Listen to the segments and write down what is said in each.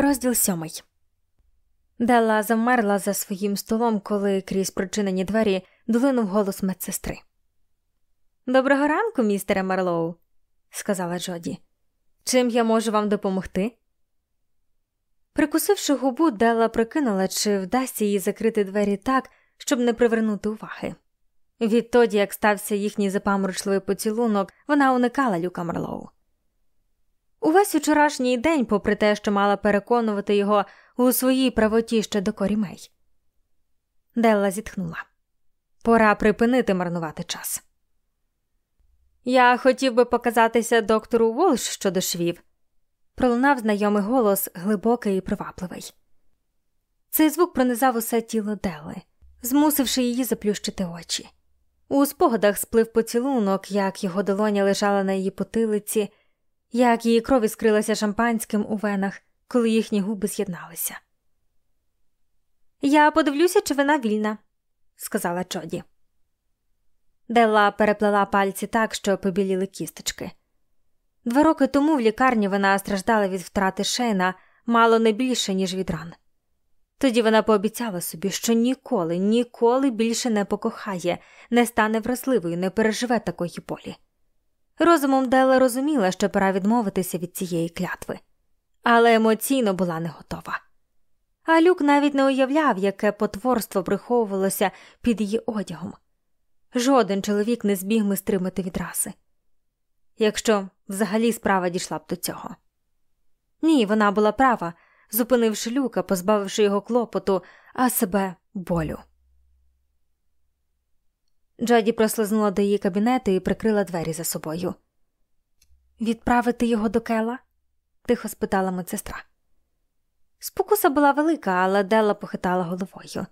Розділ сьомий. Делла замерла за своїм столом, коли крізь прочинені двері долинув голос медсестри. Доброго ранку, містере Марлоу, сказала Джоді. Чим я можу вам допомогти? Прикусивши губу, Делла прикинула, чи вдасться їй закрити двері так, щоб не привернути уваги. Відтоді, як стався їхній запаморочливий поцілунок, вона уникала Люка Марлоу. Увесь вчорашній день, попри те, що мала переконувати його у своїй правоті ще до корімей. Делла зітхнула. Пора припинити марнувати час. Я хотів би показатися доктору Волш щодо швів, пролунав знайомий голос, глибокий і привабливий. Цей звук пронизав усе тіло Делли, змусивши її заплющити очі. У спогадах сплив поцілунок, як його долоня лежала на її потилиці, як її кров скрилася шампанським у венах, коли їхні губи з'єдналися. Я подивлюся, чи вона вільна, сказала Джоді. Делла переплела пальці так, що побіліли кісточки. Два роки тому в лікарні вона страждала від втрати шейна мало не більше, ніж від ран. Тоді вона пообіцяла собі, що ніколи, ніколи більше не покохає, не стане вразливою, не переживе такої болі. Розумом Делла розуміла, що пора відмовитися від цієї клятви, але емоційно була не готова. А люк навіть не уявляв, яке потворство приховувалося під її одягом. Жоден чоловік не зміг ми стримати від раси. Якщо взагалі справа дійшла б до цього. Ні, вона була права, зупинивши люка, позбавивши його клопоту, а себе болю. Джоді прослизнула до її кабінету і прикрила двері за собою. Відправити його до Кела? тихо спитала медсестра. Спокуса була велика, але Делла похитала головою.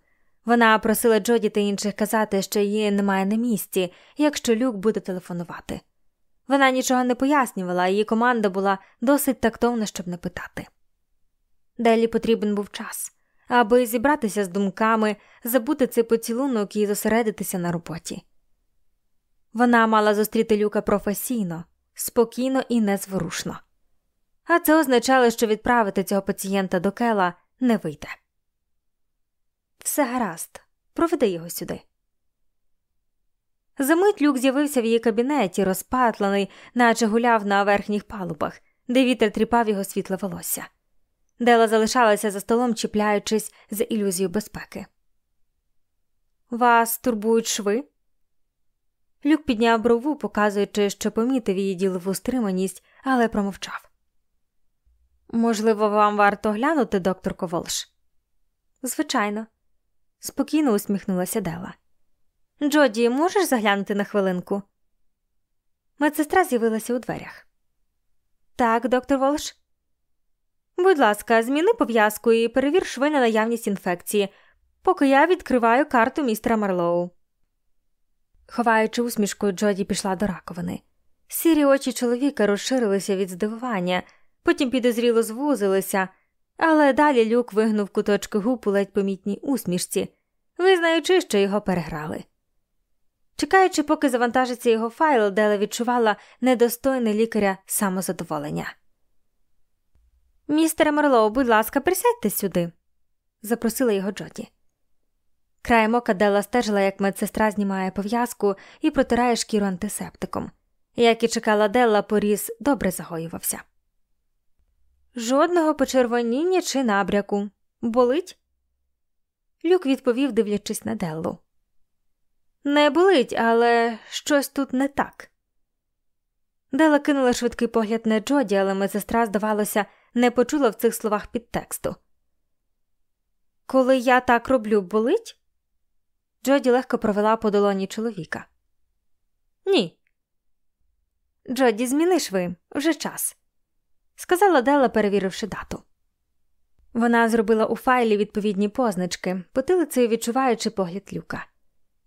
Вона просила Джоді та інших казати, що її немає на місці, якщо люк буде телефонувати. Вона нічого не пояснювала, її команда була досить тактовна, щоб не питати. Делі потрібен був час, аби зібратися з думками, забути цей поцілунок і зосередитися на роботі. Вона мала зустріти люка професійно, спокійно і незворушно. А це означало, що відправити цього пацієнта до Кела не вийде. Все гаразд, проведи його сюди. Замить люк з'явився в її кабінеті, розпатлений, наче гуляв на верхніх палубах, де вітер тріпав його світле волосся. Дела залишалася за столом, чіпляючись за ілюзію безпеки. Вас турбують шви? Люк підняв брову, показуючи, що помітив її ділову стриманість, але промовчав. Можливо, вам варто глянути, доктор Коволш? Звичайно, спокійно усміхнулася Дела. Джоді, можеш заглянути на хвилинку? Медсестра з'явилася у дверях. Так, доктор Волш. Будь ласка, зміни пов'язку і перевір шви на наявність інфекції, поки я відкриваю карту містера Марлоу. Ховаючи усмішкою, Джоді пішла до раковини. Сірі очі чоловіка розширилися від здивування, потім підозріло звузилися, але далі люк вигнув куточки губ у ледь помітній усмішці, визнаючи, що його переграли. Чекаючи, поки завантажиться його файл, Дела відчувала недостойне лікаря самозадоволення. Містере Марлоу, будь ласка, присядьте сюди, запросила його Джоді. Краєм ока Делла стежила, як медсестра знімає пов'язку і протирає шкіру антисептиком. Як і чекала Делла, поріз добре загоювався. Жодного почервоніння чи набряку. Болить? Люк відповів, дивлячись на Деллу. Не болить, але щось тут не так. Дела кинула швидкий погляд на Джоді, але медсестра, здавалося, не почула в цих словах підтексту. Коли я так роблю, болить? Джоді легко провела по долоні чоловіка. Ні. Джоді, зміниш ви вже час, сказала Дела, перевіривши дату. Вона зробила у файлі відповідні позначки, потилицею відчуваючи погляд люка.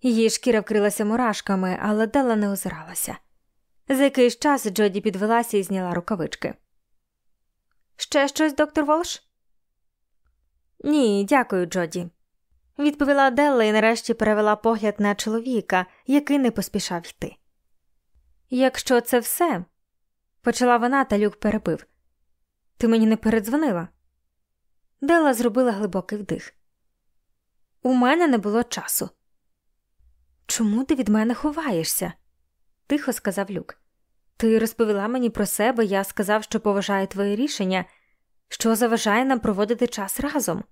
Її шкіра вкрилася мурашками, але Дела не озиралася. За якийсь час Джоді підвелася і зняла рукавички. Ще щось, доктор Волш? Ні, дякую, Джоді. Відповіла Делла і нарешті перевела погляд на чоловіка, який не поспішав йти. Якщо це все, почала вона, та люк перебив. Ти мені не передзвонила? Дела зробила глибокий вдих. У мене не було часу. Чому ти від мене ховаєшся? тихо сказав Люк. Ти розповіла мені про себе, я сказав, що поважаю твоє рішення, що заважає нам проводити час разом.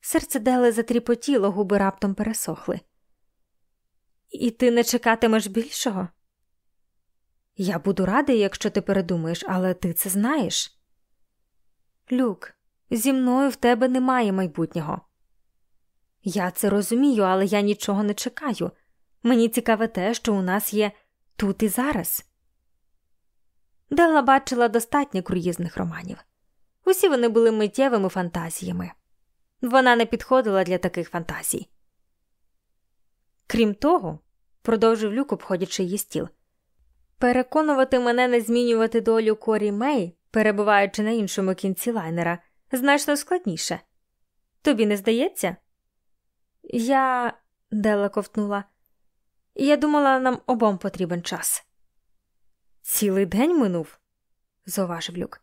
Серце Дели затріпотіло, губи раптом пересохли. І ти не чекатимеш більшого? Я буду радий, якщо ти передумаєш, але ти це знаєш. Люк, зі мною в тебе немає майбутнього. Я це розумію, але я нічого не чекаю. Мені цікаве те, що у нас є тут і зараз. Делла бачила достатньо круїзних романів. Усі вони були миттєвими фантазіями. Вона не підходила для таких фантазій. Крім того, продовжив люк, обходячи її стіл, переконувати мене не змінювати долю Корі Мей, перебуваючи на іншому кінці лайнера, значно складніше. Тобі не здається? Я. Дела ковтнула. Я думала, нам обом потрібен час. Цілий день минув, зауважив Люк.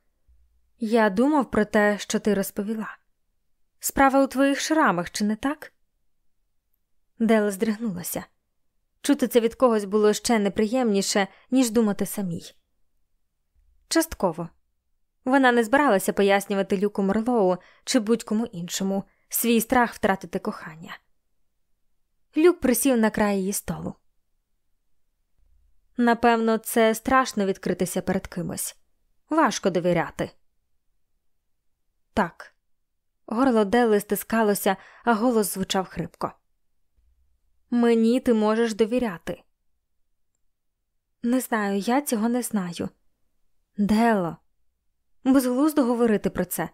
Я думав про те, що ти розповіла. Справа у твоїх шрамах, чи не так? Дела здригнулася. Чути це від когось було ще неприємніше, ніж думати самій. Частково вона не збиралася пояснювати Люку Мерлоу чи будь-кому іншому свій страх втратити кохання. Люк присів на край її столу. Напевно, це страшно відкритися перед кимось. Важко довіряти. Так. Горло Дели стискалося, а голос звучав хрипко. Мені ти можеш довіряти. Не знаю, я цього не знаю. Дело. Безглуздо говорити про це.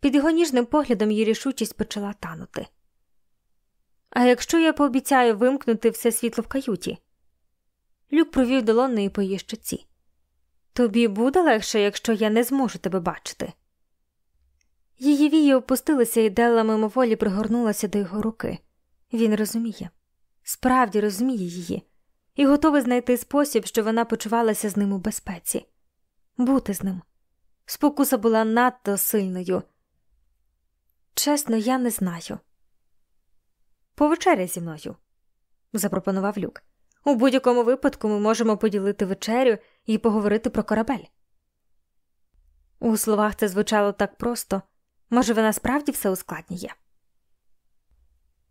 Під його ніжним поглядом її рішучість почала танути. А якщо я пообіцяю вимкнути все світло в каюті? Люк провів долоною по її щоці. Тобі буде легше, якщо я не зможу тебе бачити. Її вії опустилися, і Делла мимоволі пригорнулася до його руки. Він розуміє, справді розуміє її, і готовий знайти спосіб, щоб вона почувалася з ним у безпеці, бути з ним. Спокуса була надто сильною. Чесно, я не знаю. Повечеря зі мною, запропонував Люк. У будь-якому випадку ми можемо поділити вечерю і поговорити про корабель. У словах це звучало так просто, може, вона справді все ускладнює.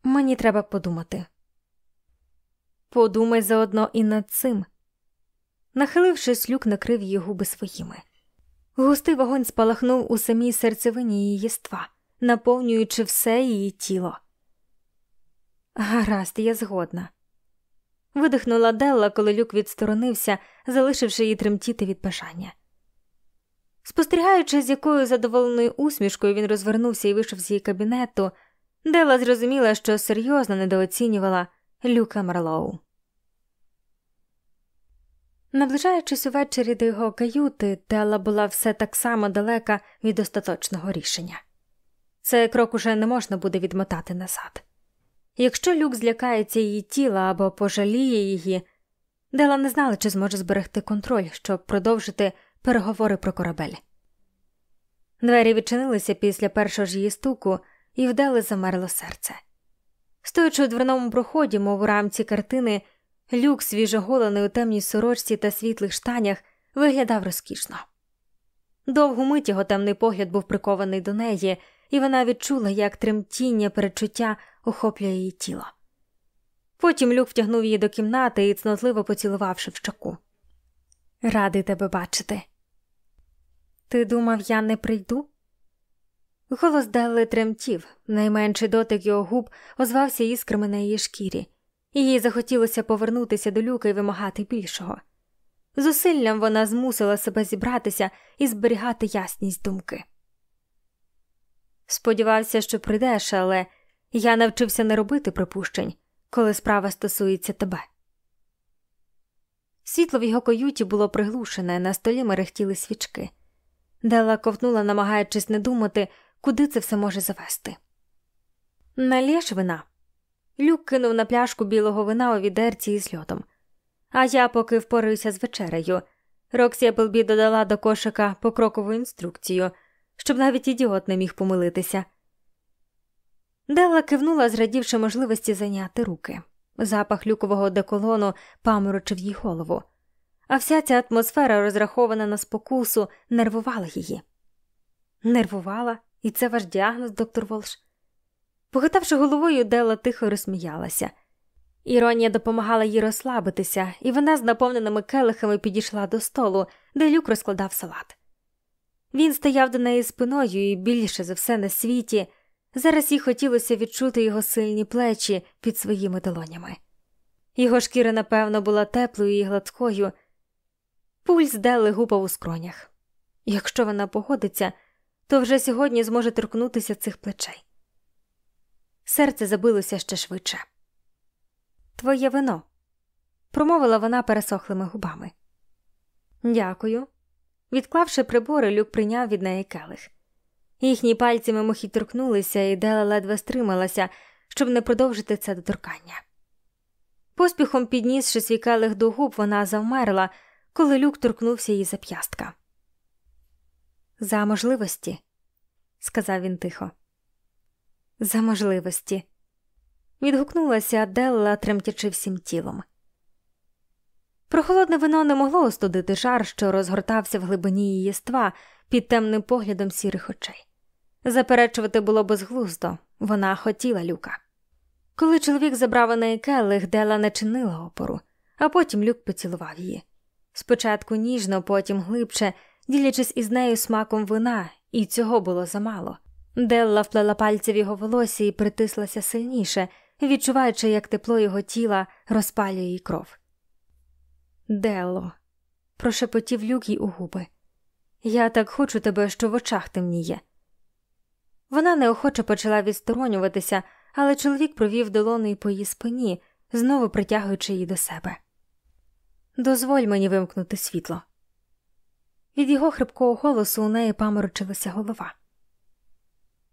Мені треба подумати. Подумай заодно і над цим. Нахилившись, люк накрив її губи своїми. Густий вогонь спалахнув у самій серцевині її єства, наповнюючи все її тіло. Гаразд, я згодна. Видихнула Делла, коли люк відсторонився, залишивши її тремтіти від бажання. Спостерігаючи, з якою задоволеною усмішкою він розвернувся і вийшов з її кабінету, Дела зрозуміла, що серйозно недооцінювала Люка Марлоу. Наближаючись увечері до його каюти, Дела була все так само далека від остаточного рішення. Цей крок уже не можна буде відмотати назад. Якщо люк злякається її тіла або пожаліє її, Дела не знала, чи зможе зберегти контроль, щоб продовжити переговори про корабель. Двері відчинилися після першого ж її стуку, і вдали замерло серце. Стоячи у дверному проході, мов у рамці картини, люк, свіжоголений у темній сорочці та світлих штанях, виглядав розкішно. Довгу мить його темний погляд був прикований до неї, і вона відчула, як тремтіння перечуття охоплює її тіло. Потім люк втягнув її до кімнати і цнотливо поцілувавши в щоку. Радий тебе бачити. Ти думав, я не прийду? Голос Делли тремтів, найменший дотик його губ озвався іскрами на її шкірі, їй захотілося повернутися до люка і вимагати більшого. Зусиллям вона змусила себе зібратися і зберігати ясність думки. Сподівався, що прийдеш, але я навчився не робити припущень, коли справа стосується тебе. Світло в його каюті було приглушене, на столі мерехтіли свічки. Дела ковтнула, намагаючись не думати, куди це все може завести. Налєш вина. Люк кинув на пляшку білого вина у відерці із льодом. А я поки впораюся з вечерею. Роксі Еплбі додала до кошика покрокову інструкцію. Щоб навіть ідіот не міг помилитися. Делла кивнула, зрадівши можливості зайняти руки. Запах люкового деколону паморочив їй голову, а вся ця атмосфера, розрахована на спокусу, нервувала її. Нервувала, і це ваш діагноз, доктор Волш. Похитавши головою, Делла тихо розсміялася. Іронія допомагала їй розслабитися, і вона з наповненими келихами підійшла до столу, де люк розкладав салат. Він стояв до неї спиною і більше за все на світі. Зараз їй хотілося відчути його сильні плечі під своїми долонями. Його шкіра, напевно, була теплою і гладкою, пульс Делли гупав у скронях. Якщо вона погодиться, то вже сьогодні зможе торкнутися цих плечей. Серце забилося ще швидше. Твоє вино, промовила вона пересохлими губами. Дякую. Відклавши прибори, люк прийняв від неї келих. Їхні пальці мимохідь торкнулися, і Дела ледве стрималася, щоб не продовжити це доторкання. Поспіхом піднісши свій келих до губ, вона завмерла, коли люк торкнувся її зап'ястка. За можливості, сказав він тихо. За можливості. Відгукнулася Аделла, тремтячи всім тілом. Прохолодне вино не могло остудити жар, що розгортався в глибині її єства під темним поглядом сірих очей. Заперечувати було безглуздо, вона хотіла люка. Коли чоловік забрав у неї келих, Дела не чинила опору, а потім люк поцілував її. Спочатку ніжно, потім глибше, ділячись із нею смаком вина, і цього було замало. Делла вплела пальці в його волосся і притислася сильніше, відчуваючи, як тепло його тіла розпалює її кров. Делло, прошепотів люк їй у губи. Я так хочу тебе, що в очах темніє. Вона неохоче почала відсторонюватися, але чоловік провів долоною по її спині, знову притягуючи її до себе. Дозволь мені вимкнути світло. Від його хрипкого голосу у неї паморочилася голова.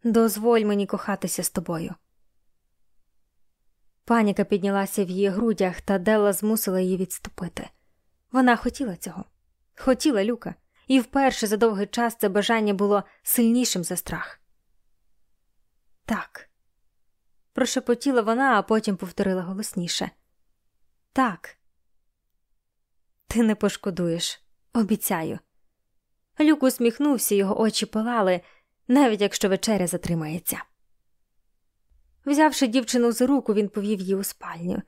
Дозволь мені кохатися з тобою. Паніка піднялася в її грудях, та Делла змусила її відступити. Вона хотіла цього, хотіла люка, і вперше за довгий час це бажання було сильнішим за страх. Так, прошепотіла вона, а потім повторила голосніше. Так, ти не пошкодуєш, обіцяю. Люк усміхнувся, його очі палали, навіть якщо вечеря затримається. Взявши дівчину за руку, він повів її у спальню.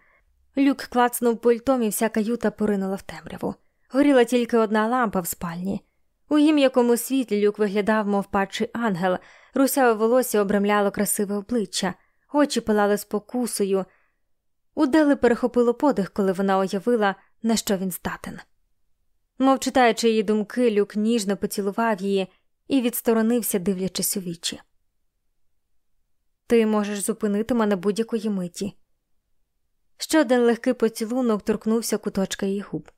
Люк клацнув пультом, і вся каюта поринула в темряву. Горіла тільки одна лампа в спальні. У їм світлі люк виглядав, мов падший ангел, русяве волосся обрамляло красиве обличчя, очі пилали спокусою. У Дели перехопило подих, коли вона уявила, на що він здатен. Мов читаючи її думки, люк ніжно поцілував її і відсторонився, дивлячись у вічі. Ти можеш зупинити мене будь-якої миті. Ще один легкий поцілунок торкнувся куточка її губ.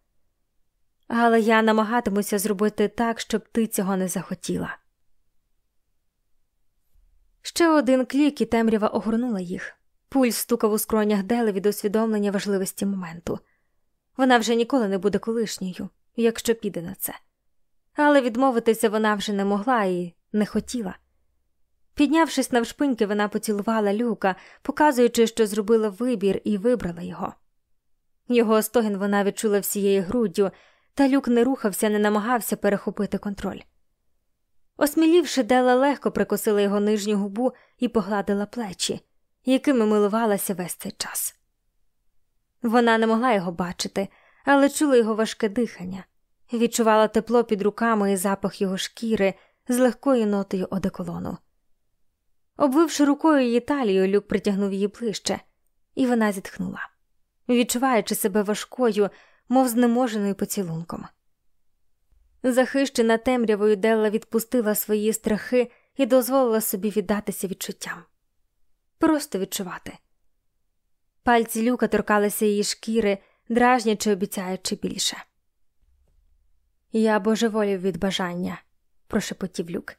Але я намагатимуся зробити так, щоб ти цього не захотіла. Ще один клік і темрява огорнула їх. Пульс стукав у скронях Дели від усвідомлення важливості моменту. Вона вже ніколи не буде колишньою, якщо піде на це. Але відмовитися вона вже не могла і не хотіла. Піднявшись навшпиньки, вона поцілувала люка, показуючи, що зробила вибір і вибрала його. Його стогін вона відчула всією груддю, та люк не рухався, не намагався перехопити контроль. Осмілівши, Дела легко прикосила його нижню губу і погладила плечі, якими милувалася весь цей час. Вона не могла його бачити, але чула його важке дихання, відчувала тепло під руками і запах його шкіри з легкою нотою одеколону. Обвивши рукою її талію, люк притягнув її ближче, і вона зітхнула, відчуваючи себе важкою, мов знеможеною поцілунком. Захищена темрявою Делла відпустила свої страхи і дозволила собі віддатися відчуттям. Просто відчувати. Пальці люка торкалися її шкіри, дражнячи, обіцяючи більше. Я божеволів від бажання, прошепотів люк.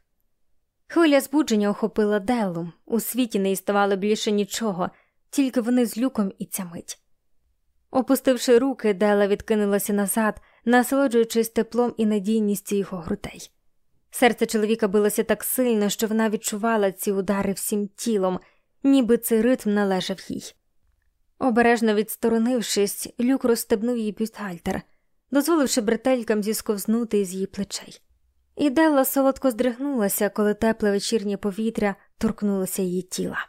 Хвиля збудження охопила Деллу, у світі не існувало більше нічого, тільки вони з люком і ця мить. Опустивши руки, Дела відкинулася назад, насолоджуючись теплом і надійністю його грудей. Серце чоловіка билося так сильно, що вона відчувала ці удари всім тілом, ніби цей ритм належав їй. Обережно відсторонившись, люк розстебнув її бюстгальтер, дозволивши бретелькам зісковзнути із її плечей. І Делла солодко здригнулася, коли тепле вечірнє повітря торкнулося її тіла.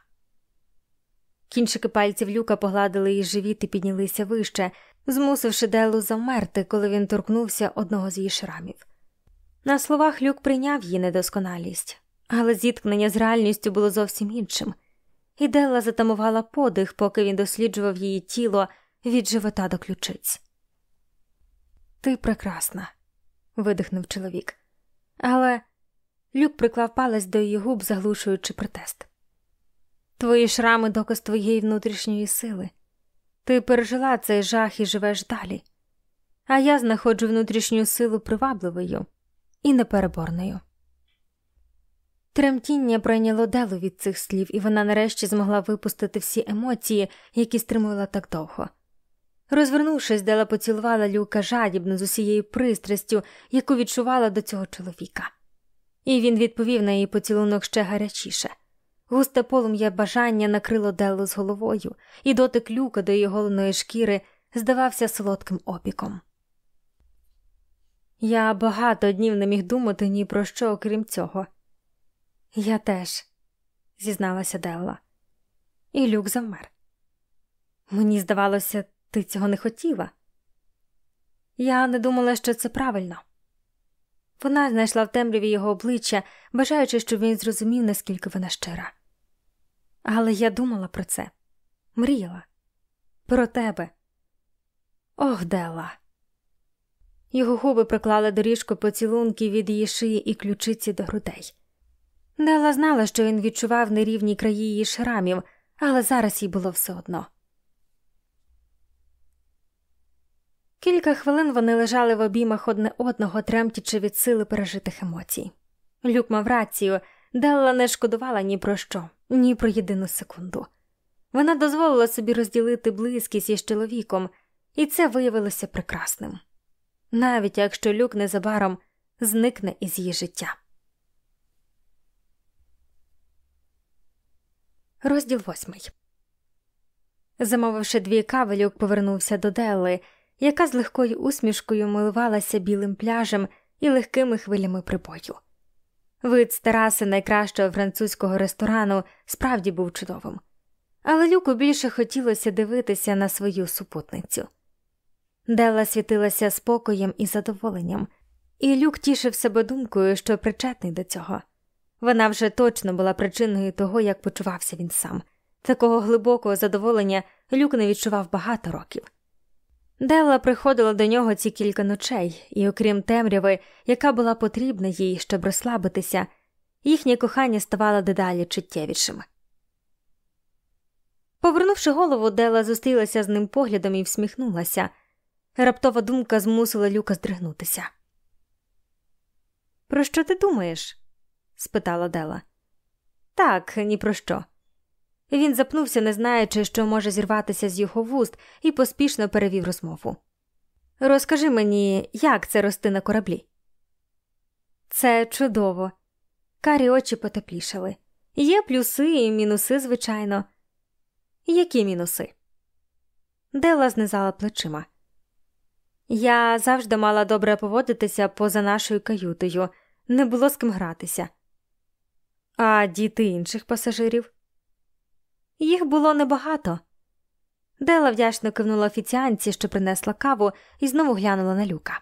Кінчики пальців люка погладили її живіт і піднялися вище, змусивши Деллу замерти, коли він торкнувся одного з її шрамів. На словах люк прийняв її недосконалість, але зіткнення з реальністю було зовсім іншим, і Делла затамувала подих, поки він досліджував її тіло від живота до ключиць. Ти прекрасна, видихнув чоловік. Але люк приклав палець до її губ, заглушуючи протест. Твої шрами доказ твоєї внутрішньої сили. Ти пережила цей жах і живеш далі, а я знаходжу внутрішню силу привабливою і непереборною. Тремтіння пройняло Делу від цих слів, і вона нарешті змогла випустити всі емоції, які стримувала так довго. Розвернувшись, Дела поцілувала люка жадібно з усією пристрастю, яку відчувала до цього чоловіка, і він відповів на її поцілунок ще гарячіше. Густе полум'я бажання накрило Деллу з головою, і дотик люка до її голеної шкіри здавався солодким опіком. Я багато днів не міг думати ні про що, окрім цього. Я теж, зізналася Делла, і люк завмер. Мені здавалося, ти цього не хотіла. Я не думала, що це правильно. Вона знайшла в темряві його обличчя, бажаючи, щоб він зрозумів, наскільки вона щира. Але я думала про це, мріяла про тебе. Ох, Делла. Його губи приклали доріжку поцілунки від її шиї і ключиці до грудей. Дела знала, що він відчував нерівні краї її шрамів, але зараз їй було все одно. Кілька хвилин вони лежали в обіймах одне одного, тремтячи від сили пережитих емоцій. Люк мав рацію, Делла не шкодувала ні про що, ні про єдину секунду. Вона дозволила собі розділити близькість із чоловіком, і це виявилося прекрасним, навіть якщо люк незабаром зникне із її життя. Розділ восьмий. Замовивши дві кави, люк повернувся до Делли, яка з легкою усмішкою милувалася білим пляжем і легкими хвилями прибою. Вид з тераси найкращого французького ресторану справді був чудовим, але люку більше хотілося дивитися на свою супутницю. Делла світилася спокоєм і задоволенням, і люк тішив себе думкою, що причетний до цього. Вона вже точно була причиною того, як почувався він сам. Такого глибокого задоволення люк не відчував багато років. Делла приходила до нього ці кілька ночей, і, окрім темряви, яка була потрібна їй, щоб розслабитися, їхнє кохання ставало дедалі чуттєвішим. Повернувши голову, Дела зустрілася з ним поглядом і всміхнулася. Раптова думка змусила Люка здригнутися. Про що ти думаєш? спитала Дела. Так, ні про що. Він запнувся, не знаючи, що може зірватися з його вуст, і поспішно перевів розмову. Розкажи мені, як це рости на кораблі? Це чудово. Карі очі потеплішали. Є плюси і мінуси, звичайно. Які мінуси? Дела знизала плечима. Я завжди мала добре поводитися поза нашою каютою, не було з ким гратися. А діти інших пасажирів? Їх було небагато. Дела вдячно кивнула офіціанці, що принесла каву, і знову глянула на люка.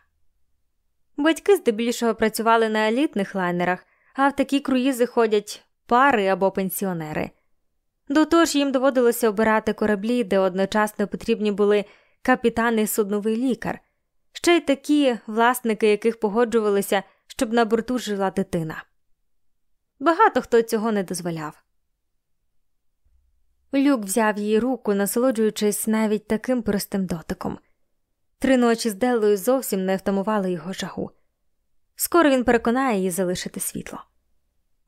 Батьки здебільшого працювали на елітних лайнерах, а в такі круїзи ходять пари або пенсіонери. До того ж їм доводилося обирати кораблі, де одночасно потрібні були капітан і судновий лікар, ще й такі власники, яких погоджувалися, щоб на борту жила дитина. Багато хто цього не дозволяв. Люк взяв її руку, насолоджуючись навіть таким простим дотиком. Три ночі з Деллою зовсім не втамували його жагу. Скоро він переконає її залишити світло.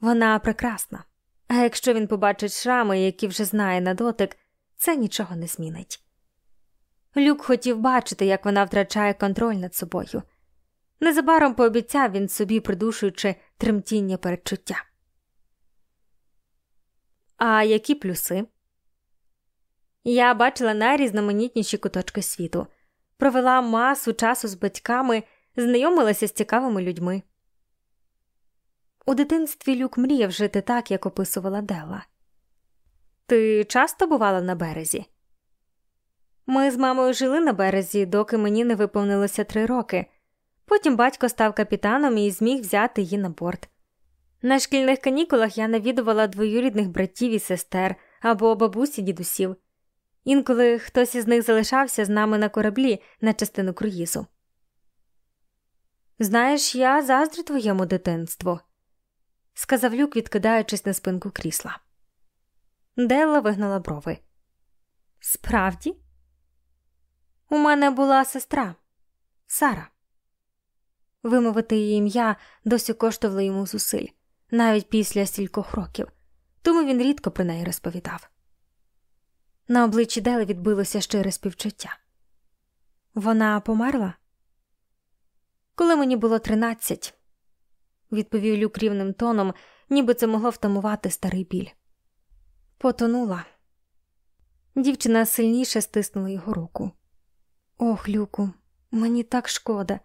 Вона прекрасна, а якщо він побачить шрами, які вже знає на дотик, це нічого не змінить. Люк хотів бачити, як вона втрачає контроль над собою. Незабаром пообіцяв він собі, придушуючи тремтіння передчуття. А які плюси? Я бачила найрізноманітніші куточки світу, провела масу часу з батьками, знайомилася з цікавими людьми. У дитинстві Люк мріяв жити так, як описувала Делла. Ти часто бувала на березі? Ми з мамою жили на березі, доки мені не виповнилося три роки. Потім батько став капітаном і зміг взяти її на борт. На шкільних канікулах я навідувала двоюрідних братів і сестер або бабусі дідусів. Інколи хтось із них залишався з нами на кораблі на частину круїзу. Знаєш, я заздрю твоєму дитинству, сказав Люк, відкидаючись на спинку крісла. Делла вигнала брови. Справді, у мене була сестра Сара. Вимовити її ім'я досі коштувало йому зусиль, навіть після стількох років, тому він рідко про неї розповідав. На обличчі Дели відбилося щире співчуття. Вона померла? Коли мені було тринадцять, відповів Люк рівним тоном, ніби це могло втамувати старий біль. Потонула. Дівчина сильніше стиснула його руку. Ох, Люку, мені так шкода.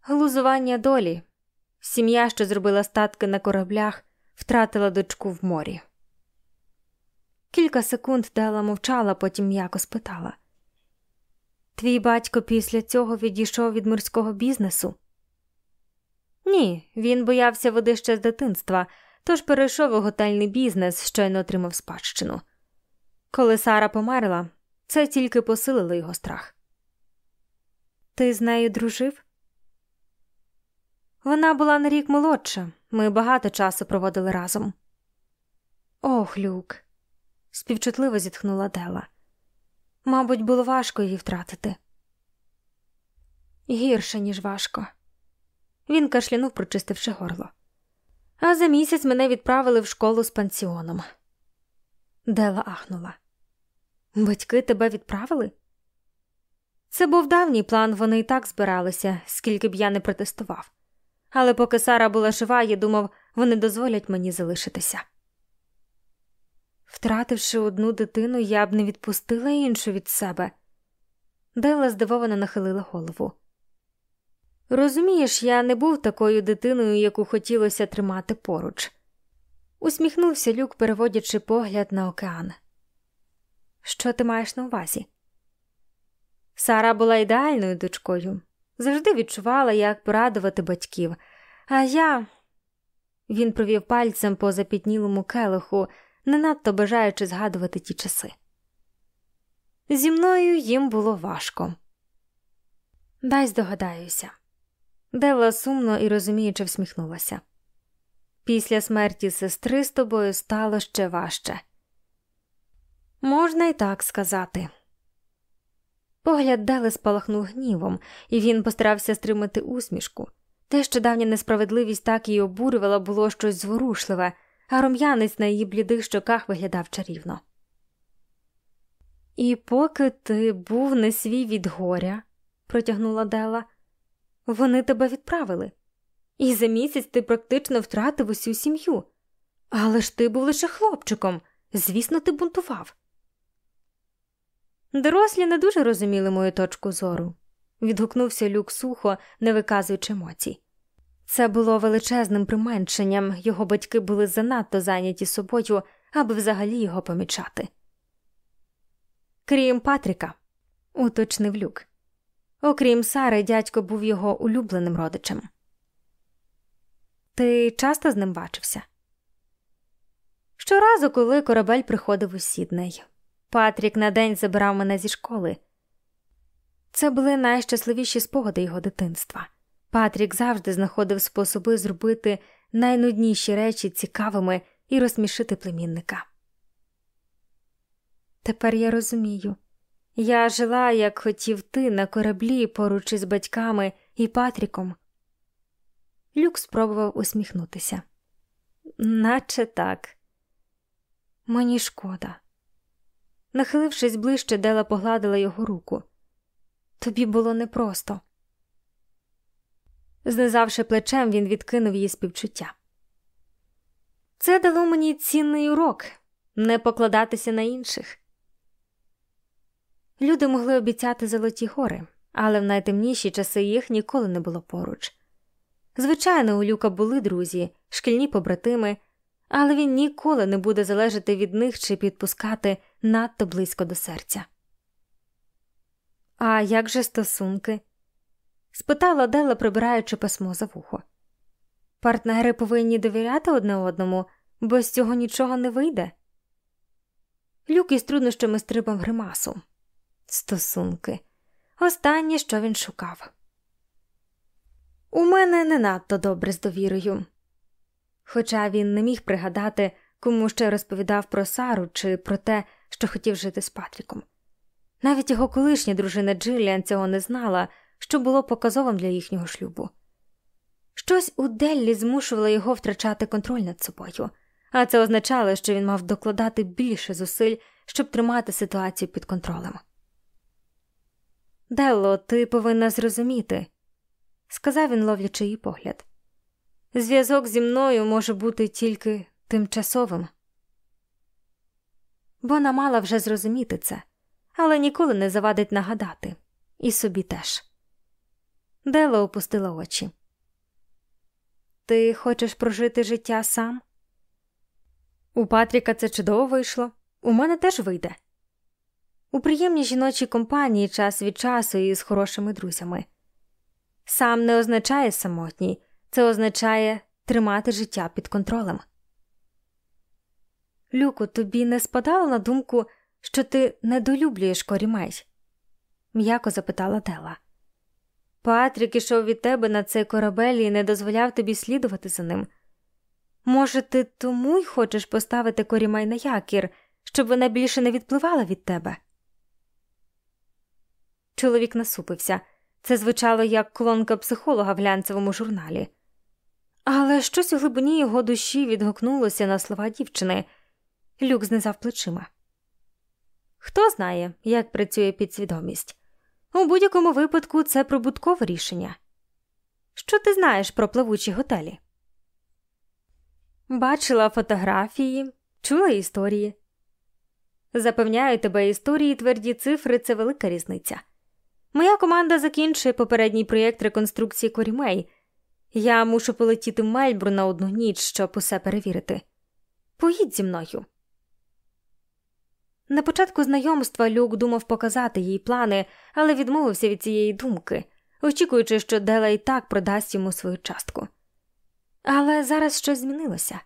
Глузування долі. Сім'я, що зробила статки на кораблях, втратила дочку в морі. Кілька секунд Дела мовчала, потім м'яко спитала Твій батько після цього відійшов від морського бізнесу? Ні, він боявся води ще з дитинства, тож перейшов у готельний бізнес, щойно отримав спадщину. Коли Сара померла, це тільки посилило його страх. Ти з нею дружив? Вона була на рік молодша, ми багато часу проводили разом. Ох, Люк, співчутливо зітхнула Дела. Мабуть, було важко її втратити. Гірше, ніж важко. Він кашлянув, прочистивши горло. А за місяць мене відправили в школу з пансіоном. Дела ахнула. Батьки тебе відправили? Це був давній план, вони і так збиралися, скільки б я не протестував. Але поки Сара була жива, я думав, вони дозволять мені залишитися. Втративши одну дитину, я б не відпустила іншу від себе. Дела здивовано нахилила голову. Розумієш, я не був такою дитиною, яку хотілося тримати поруч. Усміхнувся люк, переводячи погляд на океан. Що ти маєш на увазі? Сара була ідеальною дочкою, завжди відчувала, як порадувати батьків. А я. Він провів пальцем по запітнілому келиху, не надто бажаючи згадувати ті часи. Зі мною їм було важко. Дай здогадаюся. Дела сумно і розуміюче всміхнулася. Після смерті сестри з тобою стало ще важче. Можна і так сказати. Погляд Дели спалахнув гнівом, і він постарався стримати усмішку. Те, що давня несправедливість так її обурювала, було щось зворушливе, а рум'янець на її блідих щоках виглядав чарівно. І поки ти був не свій від горя, протягнула Дела, вони тебе відправили, і за місяць ти практично втратив усю сім'ю. Але ж ти був лише хлопчиком, звісно, ти бунтував. Дорослі не дуже розуміли мою точку зору, відгукнувся люк сухо, не виказуючи емоцій. Це було величезним применшенням, його батьки були занадто зайняті собою, аби взагалі його помічати. Крім Патріка, уточнив люк. Окрім Сари, дядько був його улюбленим родичем. Ти часто з ним бачився? Щоразу, коли корабель приходив у Сідней. Патрік на день забирав мене зі школи. Це були найщасливіші спогади його дитинства. Патрік завжди знаходив способи зробити найнудніші речі цікавими і розсмішити племінника. Тепер я розумію. Я жила, як хотів ти, на кораблі поруч із батьками і Патріком. Люк спробував усміхнутися. Наче так. Мені шкода. Нахилившись ближче, Дела погладила його руку. Тобі було непросто. Знизавши плечем, він відкинув її співчуття. Це дало мені цінний урок не покладатися на інших. Люди могли обіцяти золоті гори, але в найтемніші часи їх ніколи не було поруч. Звичайно, у Люка були друзі, шкільні побратими, але він ніколи не буде залежати від них чи підпускати надто близько до серця. А як же стосунки? Спитала Дела, прибираючи письмо за вухо. Партнери повинні довіряти одне одному, бо з цього нічого не вийде. Люк із труднощами стрибав гримасу. Стосунки. Останнє, що він шукав. У мене не надто добре з довірою. Хоча він не міг пригадати, кому ще розповідав про Сару чи про те, що хотів жити з Патріком. Навіть його колишня дружина Джиліан цього не знала, що було показовим для їхнього шлюбу. Щось у Деллі змушувало його втрачати контроль над собою, а це означало, що він мав докладати більше зусиль, щоб тримати ситуацію під контролем. Делло, ти повинна зрозуміти, сказав він, ловлячи її погляд. Зв'язок зі мною може бути тільки тимчасовим. Вона мала вже зрозуміти це, але ніколи не завадить нагадати, і собі теж. Дело опустила очі. Ти хочеш прожити життя сам? У Патріка це чудово вийшло. У мене теж вийде. У приємній жіночій компанії час від часу і з хорошими друзями. Сам не означає самотній, це означає тримати життя під контролем. Люку, тобі не спадало на думку, що ти недолюблюєш корімей? м'яко запитала Дела. Патрік ішов від тебе на цей корабель і не дозволяв тобі слідувати за ним. Може, ти тому й хочеш поставити корімай на якір, щоб вона більше не відпливала від тебе? Чоловік насупився. Це звучало як колонка психолога в глянцевому журналі. Але щось у глибині його душі відгукнулося на слова дівчини. Люк знизав плечима. Хто знає, як працює підсвідомість. У будь-якому випадку це прибуткове рішення. Що ти знаєш про плавучі готелі? Бачила фотографії, чула історії. Запевняю тебе, історії тверді цифри це велика різниця. Моя команда закінчує попередній проєкт реконструкції корімей. Я мушу полетіти в Мельбру на одну ніч, щоб усе перевірити. Поїдь зі мною. На початку знайомства Люк думав показати їй плани, але відмовився від цієї думки, очікуючи, що Дела і так продасть йому свою частку. Але зараз щось змінилося.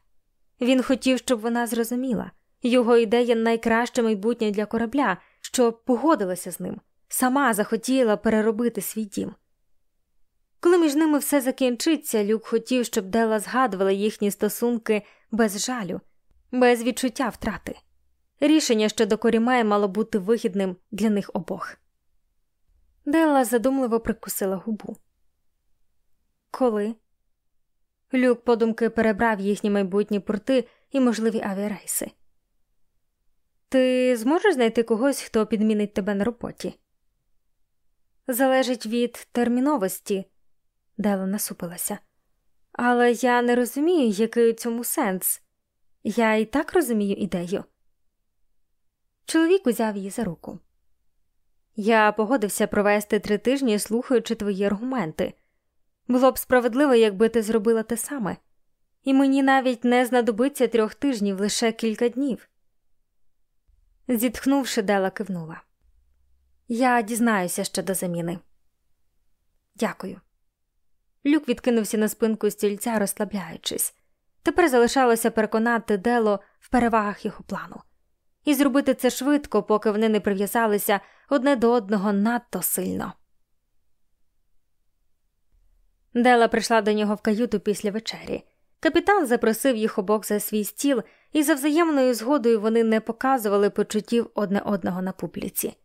Він хотів, щоб вона зрозуміла його ідея найкраще майбутнє для корабля, що погодилася з ним, сама захотіла переробити свій дім. Коли між ними все закінчиться, Люк хотів, щоб Дела згадувала їхні стосунки без жалю, без відчуття втрати. Рішення щодо Корімея мало бути вигідним для них обох. Делла задумливо прикусила губу. Коли? Люк подумки перебрав їхні майбутні порти і можливі авіарейси. Ти зможеш знайти когось, хто підмінить тебе на роботі? Залежить від терміновості, Дела насупилася. Але я не розумію, який у цьому сенс. Я і так розумію ідею. Чоловік узяв її за руку. Я погодився провести три тижні, слухаючи твої аргументи. Було б справедливо, якби ти зробила те саме, і мені навіть не знадобиться трьох тижнів лише кілька днів. Зітхнувши, Дела кивнула. Я дізнаюся щодо заміни. Дякую. Люк відкинувся на спинку стільця, розслабляючись. Тепер залишалося переконати Дело в перевагах його плану і зробити це швидко, поки вони не прив'язалися одне до одного надто сильно. Дела прийшла до нього в каюту після вечері. Капітан запросив їх обох за свій стіл, і за взаємною згодою вони не показували почуттів одне одного на публіці.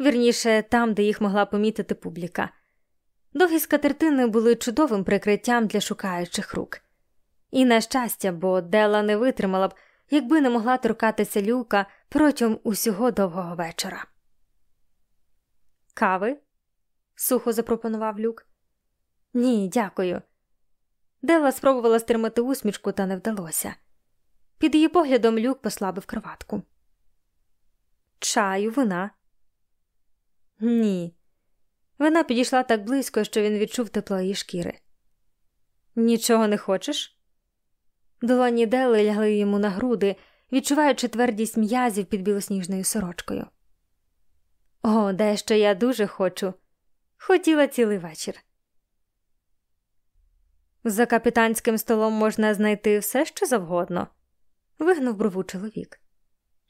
Вірніше, там, де їх могла помітити публіка. Довгі скатертини були чудовим прикриттям для шукаючих рук. І, на щастя, бо Дела не витримала б, якби не могла торкатися люка протягом усього довгого вечора. Кави? сухо запропонував люк. Ні, дякую. Дела спробувала стримати усмішку, та не вдалося. Під її поглядом люк послабив кроватку. Чаю, вина. Ні. Вона підійшла так близько, що він відчув тепло її шкіри. Нічого не хочеш? Долоні Дели лягли йому на груди, відчуваючи твердість м'язів під білосніжною сорочкою. О, дещо я дуже хочу. Хотіла цілий вечір. За капітанським столом можна знайти все, що завгодно, вигнув брову чоловік.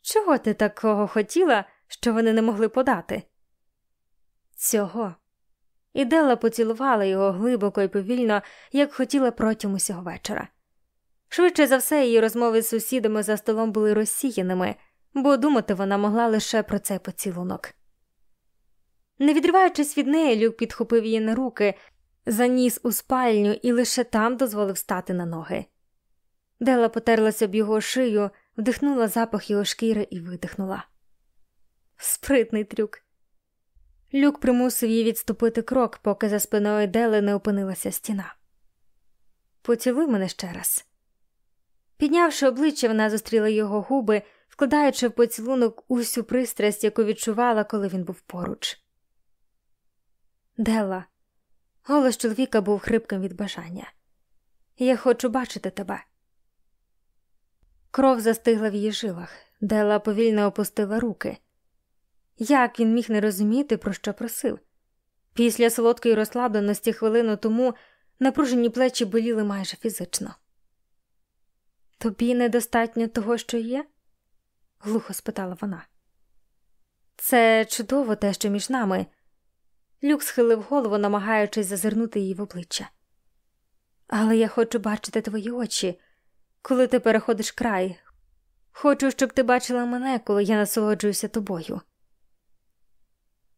Чого ти такого хотіла, що вони не могли подати? Цього. І Дела поцілувала його глибоко і повільно, як хотіла протягом усього вечора. Швидше за все, її розмови з сусідами за столом були розсіяними, бо думати вона могла лише про цей поцілунок. Не відриваючись від неї, Люк підхопив її на руки, заніс у спальню і лише там дозволив стати на ноги. Дела потерлася об його шию, вдихнула запах його шкіри і видихнула. Спритний трюк. Люк примусив її відступити крок, поки за спиною Дели не опинилася стіна. Поцілуй мене ще раз. Піднявши обличчя, вона зустріла його губи, вкладаючи в поцілунок усю пристрасть, яку відчувала, коли він був поруч. Дела, голос чоловіка був хрипким від бажання. Я хочу бачити тебе. Кров застигла в її жилах, Дела повільно опустила руки. Як він міг не розуміти, про що просив? Після солодкої розслабленості хвилину тому напружені плечі боліли майже фізично. Тобі недостатньо того, що є? глухо спитала вона. Це чудово те, що між нами. Люк схилив голову, намагаючись зазирнути її в обличчя. Але я хочу бачити твої очі, коли ти переходиш край. Хочу, щоб ти бачила мене, коли я насолоджуюся тобою.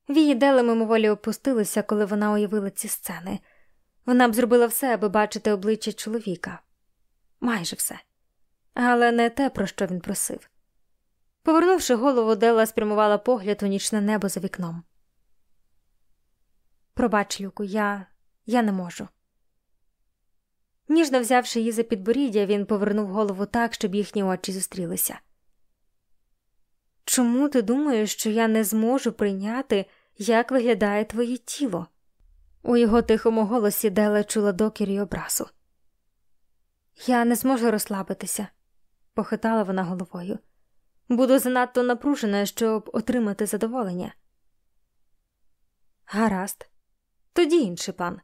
Вії дели мимоволі опустилися, коли вона уявила ці сцени. Вона б зробила все, аби бачити обличчя чоловіка. Майже все, але не те, про що він просив. Повернувши голову, Дела спрямувала погляд у нічне небо за вікном. Пробач, Люку, я я не можу. Ніжно взявши її за підборіддя, він повернув голову так, щоб їхні очі зустрілися. Чому ти думаєш, що я не зможу прийняти, як виглядає твоє тіло? У його тихому голосі Дела чула докір і образу. Я не зможу розслабитися, похитала вона головою. Буду занадто напружена, щоб отримати задоволення. Гаразд, тоді інший план,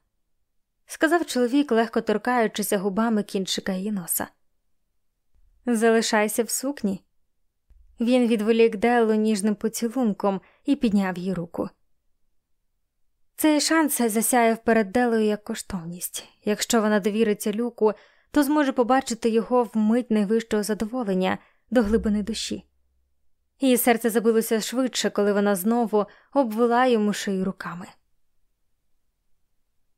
сказав чоловік, легко торкаючися губами кінчика її носа. Залишайся в сукні. Він відволік Делу ніжним поцілунком і підняв її руку. Цей шанс засяяв перед Делою як коштовність. Якщо вона довіриться люку, то зможе побачити його в мить найвищого задоволення до глибини душі. Її серце забилося швидше, коли вона знову обвела йому шию руками.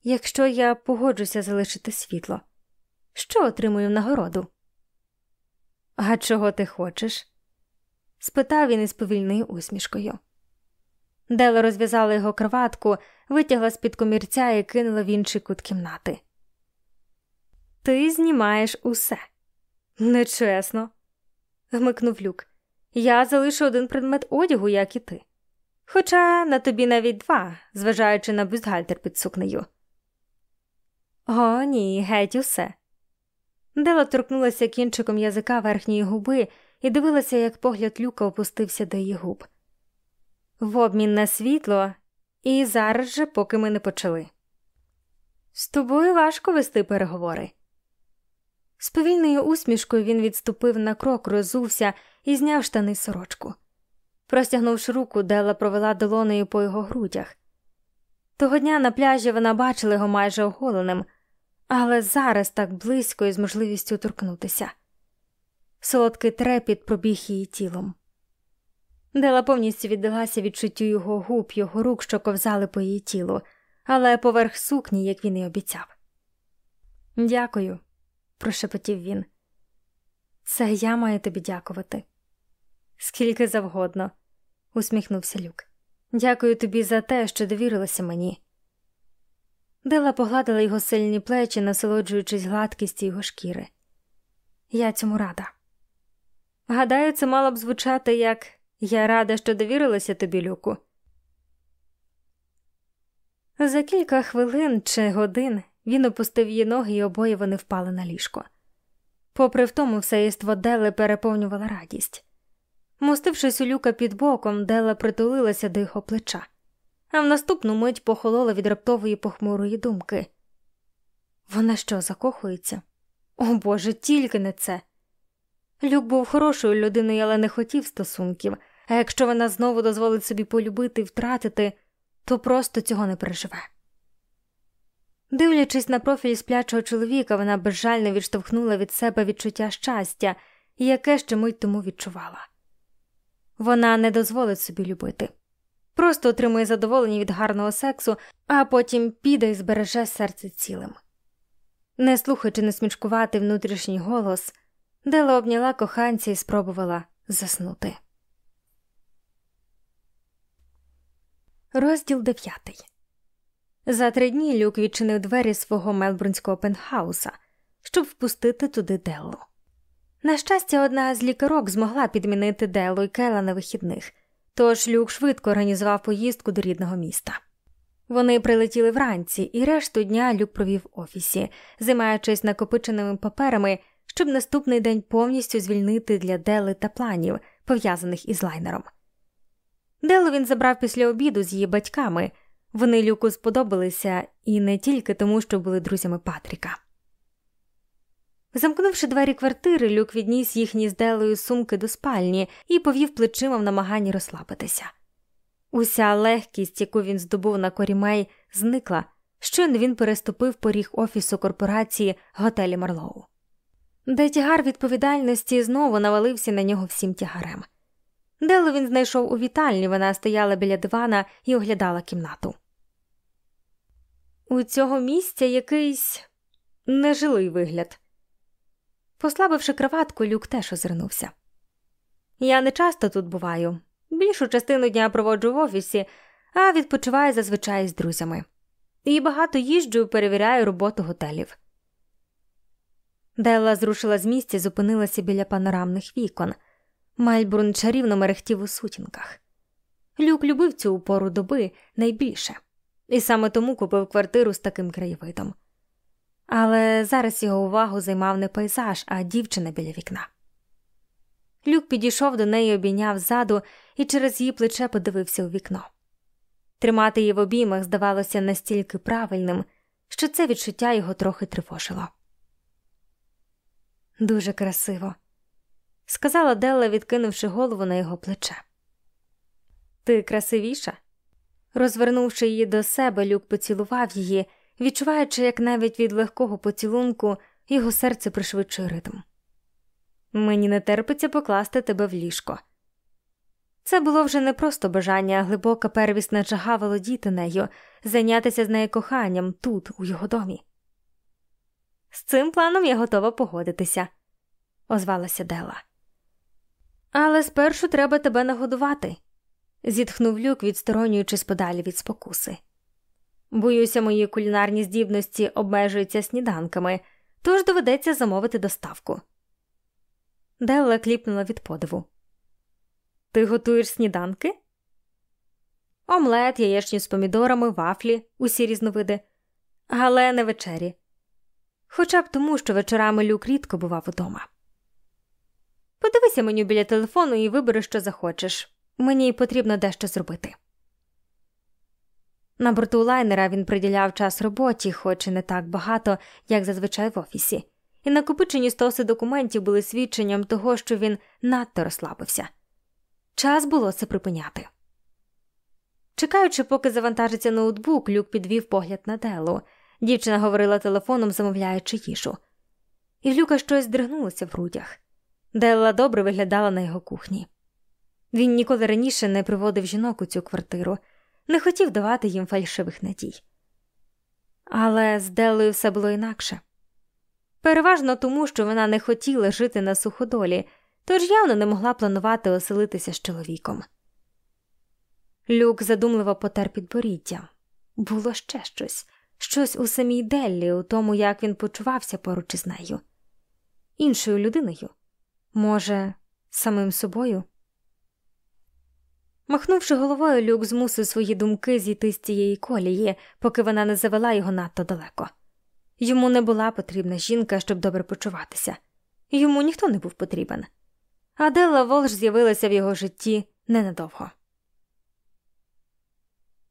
Якщо я погоджуся залишити світло, що отримую нагороду? А чого ти хочеш? спитав він із повільною усмішкою. Дела розв'язала його кроватку, витягла з під комірця і кинула в інший кут кімнати. Ти знімаєш усе. Нечесно, гмикнув люк. Я залишу один предмет одягу, як і ти. Хоча на тобі навіть два, зважаючи на бюстгальтер під сукнею. О, ні, геть усе. Дела торкнулася кінчиком язика верхньої губи і дивилася, як погляд люка опустився до її губ. В обмін на світло, і зараз же, поки ми не почали. З тобою важко вести переговори. З повільною усмішкою він відступив на крок, розувся і зняв штани сорочку. Простягнувши руку, Дела провела долонею по його грудях. Того дня на пляжі вона бачила його майже оголеним, але зараз так близько і з можливістю торкнутися. Солодкий трепіт пробіг її тілом. Дела повністю віддалася відчуттю його губ, його рук, що ковзали по її тілу, але поверх сукні, як він і обіцяв. Дякую, прошепотів він. Це я маю тобі дякувати. Скільки завгодно, усміхнувся Люк. Дякую тобі за те, що довірилася мені. Дела погладила його сильні плечі, насолоджуючись гладкістю його шкіри. Я цьому рада. Гадаю, це мало б звучати як я рада, що довірилася тобі, Люку. За кілька хвилин чи годин він опустив її ноги, і обоє вони впали на ліжко. Попри в тому, все єство Дели переповнювала радість. Мостившись у люка під боком, Дела притулилася до його плеча, а в наступну мить похолола від раптової похмурої думки. Вона що, закохується? О Боже, тільки не це. Люк був хорошою людиною, але не хотів стосунків, а якщо вона знову дозволить собі полюбити і втратити, то просто цього не переживе. Дивлячись на профіль сплячого чоловіка, вона безжально відштовхнула від себе відчуття щастя, яке ще мить тому відчувала. Вона не дозволить собі любити, просто отримує задоволення від гарного сексу, а потім піде і збереже серце цілим. Не слухаючи несмішкувати внутрішній голос, Дела обняла коханця і спробувала заснути. Розділ дев'ятий. За три дні Люк відчинив двері свого мелбурнського пентхауса, щоб впустити туди Деллу. На щастя, одна з лікарок змогла підмінити Деллу і Кела на вихідних, тож Люк швидко організував поїздку до рідного міста. Вони прилетіли вранці, і решту дня Люк провів в офісі, займаючись накопиченими паперами, щоб наступний день повністю звільнити для Дели та планів, пов'язаних із лайнером. Делу він забрав після обіду з її батьками. Вони люку сподобалися і не тільки тому, що були друзями Патріка. Замкнувши двері квартири, люк відніс їхні з Делою сумки до спальні і повів плечима в намаганні розслабитися. Уся легкість, яку він здобув на корімей, зникла, щойно він переступив поріг офісу корпорації готелі Марлоу, де тягар відповідальності знову навалився на нього всім тягарем. Делу він знайшов у вітальні, вона стояла біля дивана і оглядала кімнату. У цього місця якийсь нежилий вигляд. Послабивши кроватку, люк теж озирнувся. Я не часто тут буваю, більшу частину дня проводжу в офісі, а відпочиваю зазвичай з друзями. І багато їжджу і перевіряю роботу готелів. Делла зрушила з місця зупинилася біля панорамних вікон. Мальбрун чарівно мерехтів у сутінках. Люк любив цю пору доби найбільше, і саме тому купив квартиру з таким краєвидом. Але зараз його увагу займав не пейзаж, а дівчина біля вікна. Люк підійшов до неї, обійняв ззаду і через її плече подивився у вікно. Тримати її в обіймах здавалося настільки правильним, що це відчуття його трохи тривожило. Дуже красиво сказала Делла, відкинувши голову на його плече. Ти красивіша? Розвернувши її до себе, люк поцілував її, відчуваючи, як навіть від легкого поцілунку його серце пришвидшує ритм. Мені не терпиться покласти тебе в ліжко. Це було вже не просто бажання, а глибока первісна жага володіти нею, зайнятися з нею коханням тут, у його домі. З цим планом я готова погодитися, озвалася Дела. Але спершу треба тебе нагодувати, зітхнув люк, відсторонюючись подалі від спокуси. Боюся, мої кулінарні здібності обмежуються сніданками, тож доведеться замовити доставку. Делла кліпнула від подиву. Ти готуєш сніданки? Омлет, яєчню з помідорами, вафлі, усі різновиди, але не вечері. Хоча б тому, що вечорами люк рідко бував удома. Подивися меню біля телефону і вибери, що захочеш. Мені потрібно дещо зробити. На борту лайнера він приділяв час роботі, хоч і не так багато, як зазвичай в офісі, і накопичені стоси документів були свідченням того, що він надто розслабився. Час було це припиняти. Чекаючи, поки завантажиться ноутбук, люк підвів погляд на Делу. Дівчина говорила телефоном, замовляючи їжу, і люка щось здригнулося в грудях. Делла добре виглядала на його кухні. Він ніколи раніше не приводив жінок у цю квартиру, не хотів давати їм фальшивих надій. Але з Деллою все було інакше. Переважно тому, що вона не хотіла жити на суходолі, тож явно не могла планувати оселитися з чоловіком. Люк задумливо потер підборіддя. Було ще щось, щось у самій Деллі, у тому, як він почувався поруч із нею, іншою людиною, може, самим собою. Махнувши головою, люк змусив свої думки зійти з цієї колії, поки вона не завела його надто далеко. Йому не була потрібна жінка, щоб добре почуватися, йому ніхто не був потрібен. Аделла Волж з'явилася в його житті ненадовго.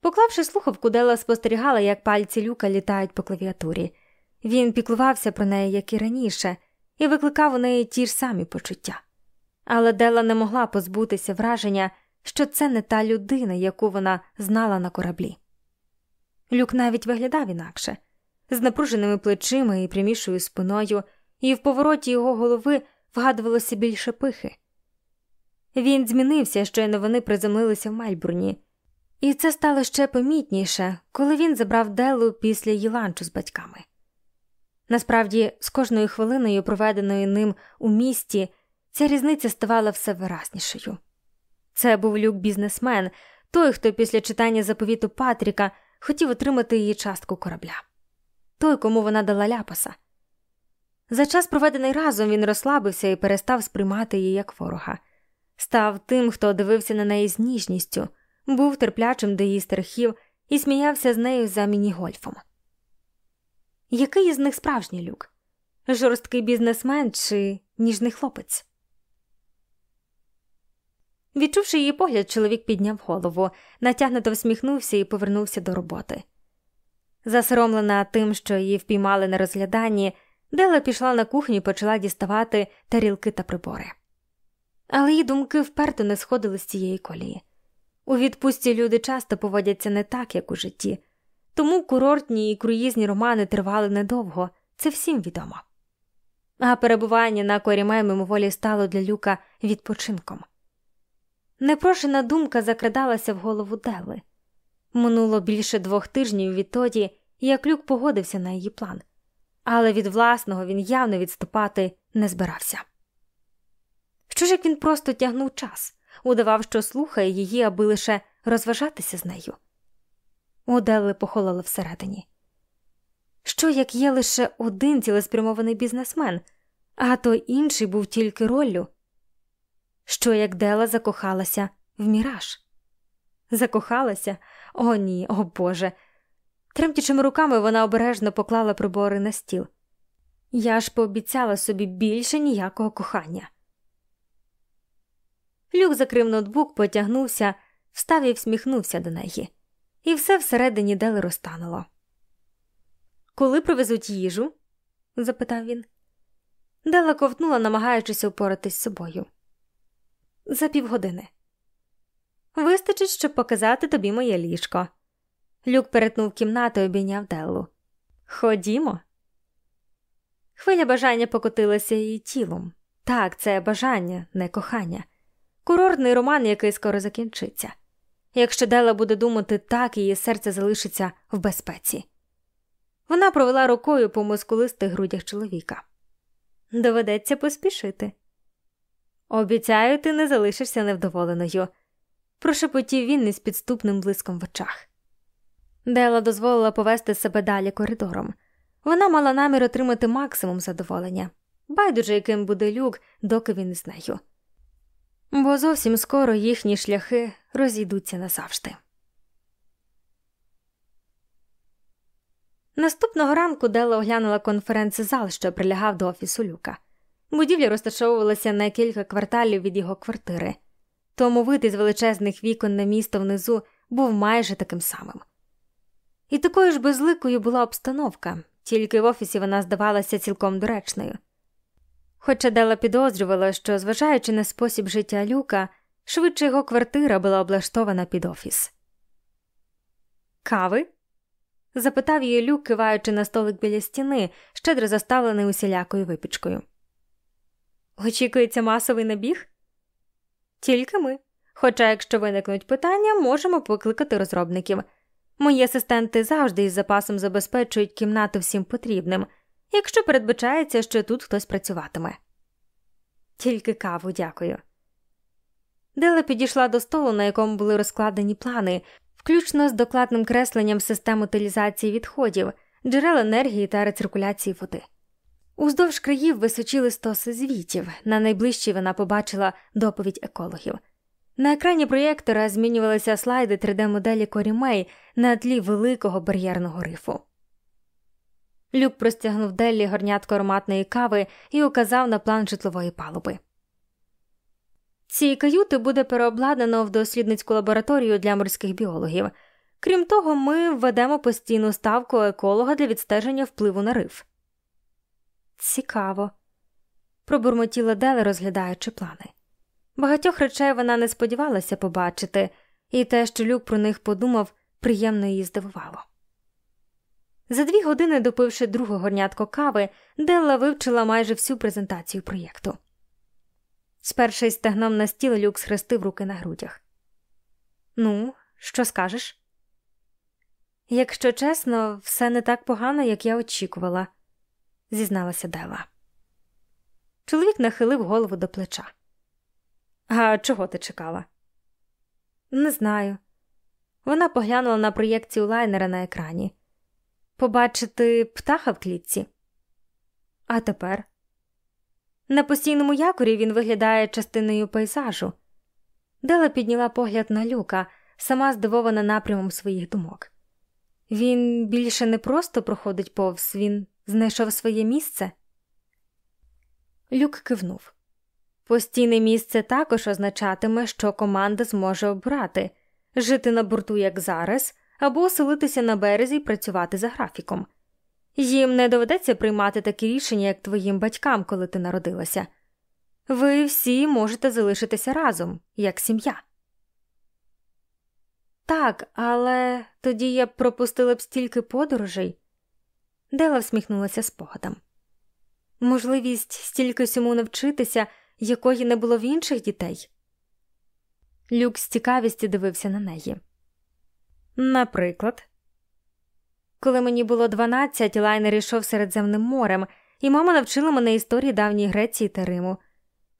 Поклавши слухавку, Дела спостерігала, як пальці люка літають по клавіатурі. Він піклувався про неї, як і раніше, і викликав у неї ті ж самі почуття. Але Дела не могла позбутися враження, що це не та людина, яку вона знала на кораблі. Люк навіть виглядав інакше, з напруженими плечима і прямішою спиною, і в повороті його голови вгадувалося більше пихи. Він змінився, щойно вони приземлилися в Мельбурні, і це стало ще помітніше, коли він забрав Делу після її ланчу з батьками. Насправді, з кожною хвилиною, проведеною ним у місті, ця різниця ставала все виразнішою. Це був люк бізнесмен, той, хто після читання заповіту Патріка хотів отримати її частку корабля, той, кому вона дала ляпаса. За час, проведений разом, він розслабився і перестав сприймати її як ворога, став тим, хто дивився на неї з ніжністю, був терплячим до її страхів і сміявся з нею за міні-гольфом. Який із них справжній люк? Жорсткий бізнесмен чи ніжний хлопець? Відчувши її погляд, чоловік підняв голову, натягнуто всміхнувся і повернувся до роботи. Засоромлена тим, що її впіймали на розгляданні, Дела пішла на кухню і почала діставати тарілки та прибори. Але її думки вперто не сходили з цієї колії. У відпустці люди часто поводяться не так, як у житті, тому курортні і круїзні романи тривали недовго, це всім відомо. А перебування на коріме мимоволі стало для люка відпочинком. Непрошена думка закрадалася в голову Дели. Минуло більше двох тижнів відтоді, як люк погодився на її план, але від власного він явно відступати не збирався. Що ж як він просто тягнув час, удавав, що слухає її, аби лише розважатися з нею. У Делли похололо всередині. Що як є лише один цілеспрямований бізнесмен, а той інший був тільки роллю, що як Дела закохалася в міраж. Закохалася? О, ні, о Боже. Тремтячими руками вона обережно поклала прибори на стіл. Я ж пообіцяла собі більше ніякого кохання. Люк закрив ноутбук, потягнувся, встав і всміхнувся до неї, і все всередині Дели розтануло. Коли привезуть їжу? запитав він. Дела ковтнула, намагаючись упоратись з собою за півгодини. Вистачить, щоб показати тобі моє ліжко. Люк перетнув кімнату і обійняв Деллу. Ходімо. Хвиля бажання покотилася її тілом. Так, це бажання, не кохання, курортний роман, який скоро закінчиться. Якщо Дела буде думати так, її серце залишиться в безпеці. Вона провела рукою по мускулистих грудях чоловіка. Доведеться поспішити. Обіцяю, ти не залишишся невдоволеною, прошепотів він із підступним блиском в очах. Дела дозволила повести себе далі коридором. Вона мала намір отримати максимум задоволення, байдуже, яким буде люк, доки він із нею. Бо зовсім скоро їхні шляхи розійдуться назавжди. Наступного ранку Дела оглянула конференц-зал, що прилягав до офісу люка. Будівля розташовувалася на кілька кварталів від його квартири, тому вид із величезних вікон на місто внизу був майже таким самим. І такою ж безликою була обстановка, тільки в офісі вона здавалася цілком доречною. Хоча Дела підозрювала, що, зважаючи на спосіб життя люка, швидше його квартира була облаштована під офіс. Кави? запитав її люк, киваючи на столик біля стіни, щедро заставлений усілякою випічкою. Очікується масовий набіг? Тільки ми. Хоча, якщо виникнуть питання, можемо покликати розробників. Мої асистенти завжди із запасом забезпечують кімнату всім потрібним, якщо передбачається, що тут хтось працюватиме. Тільки каву, дякую. Дела підійшла до столу, на якому були розкладені плани, включно з докладним кресленням систем утилізації відходів, джерел енергії та рециркуляції води. Уздовж країв височили стоси звітів. На найближчій вона побачила доповідь екологів. На екрані проєктора змінювалися слайди 3D-моделі Корімей на тлі великого бар'єрного рифу. Люк простягнув Деллі горнятко ароматної кави і указав на план житлової палуби. Ці каюти буде переобладнано в дослідницьку лабораторію для морських біологів. Крім того, ми введемо постійну ставку еколога для відстеження впливу на риф. Цікаво, пробурмотіла Деле, розглядаючи плани. Багатьох речей вона не сподівалася побачити, і те, що Люк про них подумав, приємно її здивувало. За дві години, допивши другу горнятко кави, Делла вивчила майже всю презентацію проєкту. Сперши стегном на стіл, люк схрестив руки на грудях. Ну, що скажеш? Якщо чесно, все не так погано, як я очікувала, зізналася Дела. Чоловік нахилив голову до плеча. А чого ти чекала? Не знаю. Вона поглянула на проєкцію лайнера на екрані. Побачити птаха в клітці. А тепер на постійному якорі він виглядає частиною пейзажу. Дела підняла погляд на люка, сама здивована напрямом своїх думок. Він більше не просто проходить повз, він знайшов своє місце. Люк кивнув. Постійне місце також означатиме, що команда зможе обрати жити на борту, як зараз, або оселитися на березі і працювати за графіком. Їм не доведеться приймати такі рішення, як твоїм батькам, коли ти народилася. Ви всі можете залишитися разом, як сім'я. Так, але тоді я б пропустила б стільки подорожей. Дела всміхнулася спогадом. Можливість стільки всьому навчитися, якої не було в інших дітей. Люк з цікавістю дивився на неї. Наприклад, коли мені було 12, лайнер йшов Середземним морем, і мама навчила мене історії давньої Греції та Риму.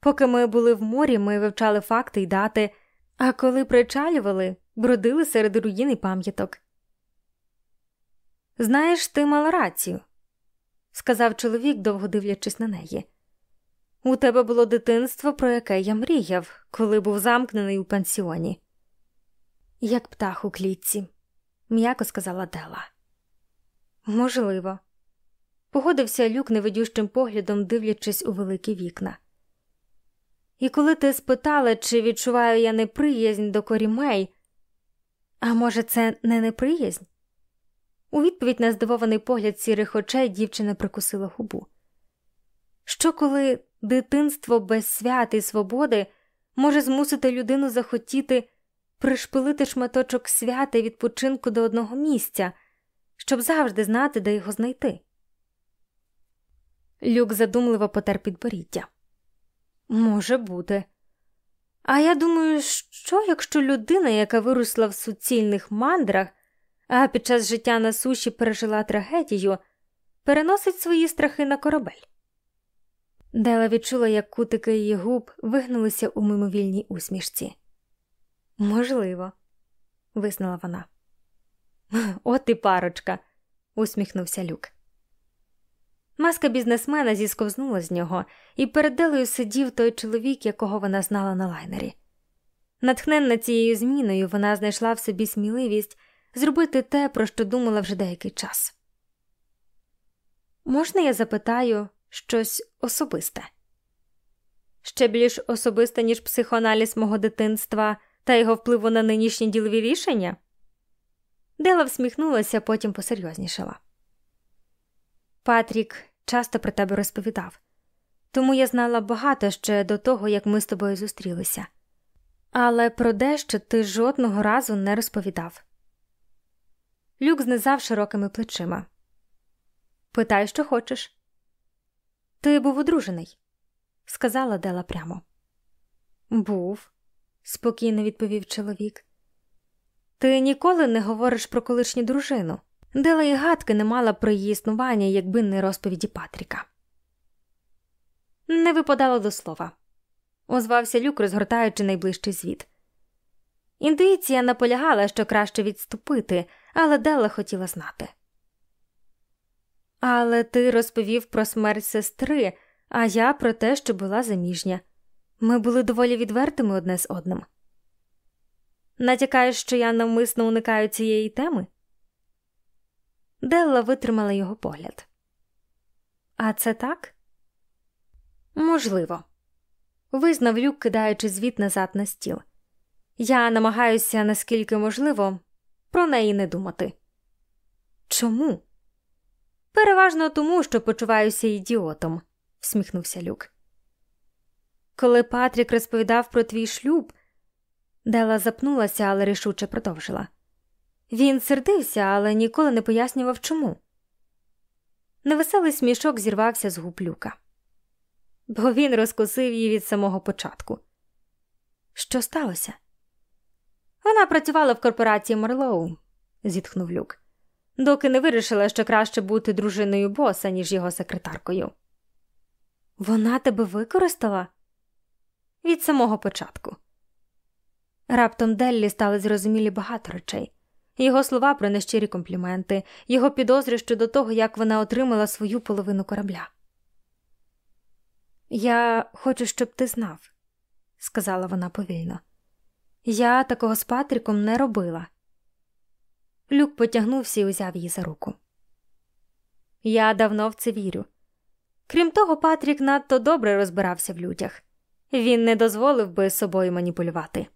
Поки ми були в морі, ми вивчали факти й дати, а коли причалювали, бродили серед руїн і пам'яток. Знаєш, ти мала рацію, сказав чоловік, довго дивлячись на неї. У тебе було дитинство, про яке я мріяв, коли був замкнений у пансіоні. Як птах у клітці, м'яко сказала Дела. Можливо. Погодився люк невидющим поглядом, дивлячись у великі вікна. І коли ти спитала, чи відчуваю я неприязнь до корімей, а може, це не неприязнь? У відповідь на здивований погляд сірих очей дівчина прикусила губу. Що, коли дитинство без свят і свободи може змусити людину захотіти пришпилити шматочок свята і відпочинку до одного місця? щоб завжди знати, де його знайти. Люк задумливо потер підборіддя. Може бути. А я думаю, що якщо людина, яка виросла в суцільних мандрах, а під час життя на суші пережила трагедію, переносить свої страхи на корабель? Дела відчула, як кутики її губ вигнулися у мимовільній усмішці. Можливо, визнала вона. От і парочка, усміхнувся люк. Маска бізнесмена зісковзнула з нього, і перед Делою сидів той чоловік, якого вона знала на лайнері. Натхненна цією зміною, вона знайшла в собі сміливість зробити те, про що думала вже деякий час. Можна я запитаю щось особисте? Ще більш особисте, ніж психоаналіз мого дитинства та його впливу на нинішні ділові рішення? Дела всміхнулася, потім посерйознішала. Патрік часто про тебе розповідав, тому я знала багато ще до того, як ми з тобою зустрілися, але про дещо ти жодного разу не розповідав. Люк знизав широкими плечима. Питай, що хочеш. Ти був одружений, сказала Дела прямо. Був, спокійно відповів чоловік. Ти ніколи не говориш про колишню дружину. Дела і гадки не мала про її існування, якби не розповіді Патріка. Не випадало до слова, озвався люк, розгортаючи найближчий звіт. Інтуїція наполягала, що краще відступити, але Делла хотіла знати. Але ти розповів про смерть сестри, а я про те, що була заміжня. Ми були доволі відвертими одне з одним. Натякаєш, що я навмисно уникаю цієї теми? Делла витримала його погляд. А це так? Можливо, визнав люк, кидаючи звіт назад на стіл. Я намагаюся, наскільки можливо, про неї не думати. Чому? Переважно тому, що почуваюся ідіотом, всміхнувся Люк. Коли Патрік розповідав про твій шлюб, Дела запнулася, але рішуче продовжила. Він сердився, але ніколи не пояснював чому. Невеселий смішок зірвався з губ Люка, бо він розкусив її від самого початку. Що сталося? Вона працювала в корпорації Марлоу, зітхнув Люк, доки не вирішила, що краще бути дружиною боса, ніж його секретаркою. Вона тебе використала? Від самого початку. Раптом Деллі стали зрозумілі багато речей його слова про нещирі компліменти, його підозри щодо того, як вона отримала свою половину корабля. Я хочу, щоб ти знав, сказала вона повільно. Я такого з Патріком не робила. Люк потягнувся і узяв її за руку. Я давно в це вірю. Крім того, Патрік надто добре розбирався в людях. Він не дозволив би собою маніпулювати.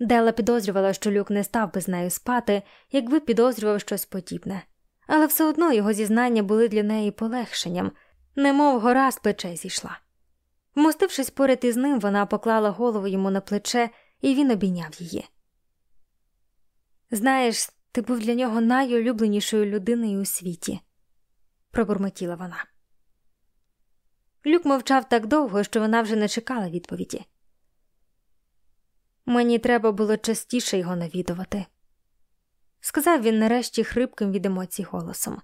Дела підозрювала, що люк не став би з нею спати, якби підозрював щось подібне, але все одно його зізнання були для неї полегшенням, немов гора з плече зійшла. Вмостившись поряд із ним, вона поклала голову йому на плече, і він обійняв її. Знаєш, ти був для нього найулюбленішою людиною у світі, пробурмотіла вона. Люк мовчав так довго, що вона вже не чекала відповіді. Мені треба було частіше його навідувати, сказав він нарешті хрипким від емоцій голосом.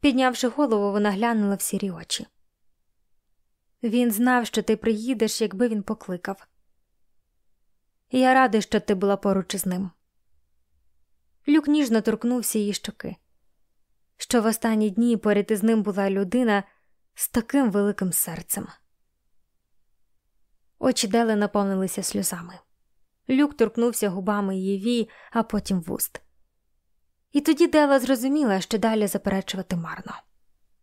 Піднявши голову, вона глянула в сірі очі. Він знав, що ти приїдеш, якби він покликав. Я радий, що ти була поруч із ним. Люк ніжно торкнувся її щоки, що в останні дні поряд із ним була людина з таким великим серцем. Очі Дели наповнилися сльозами. Люк торкнувся губами її вій, а потім вуст. І тоді Дела зрозуміла, що далі заперечувати марно.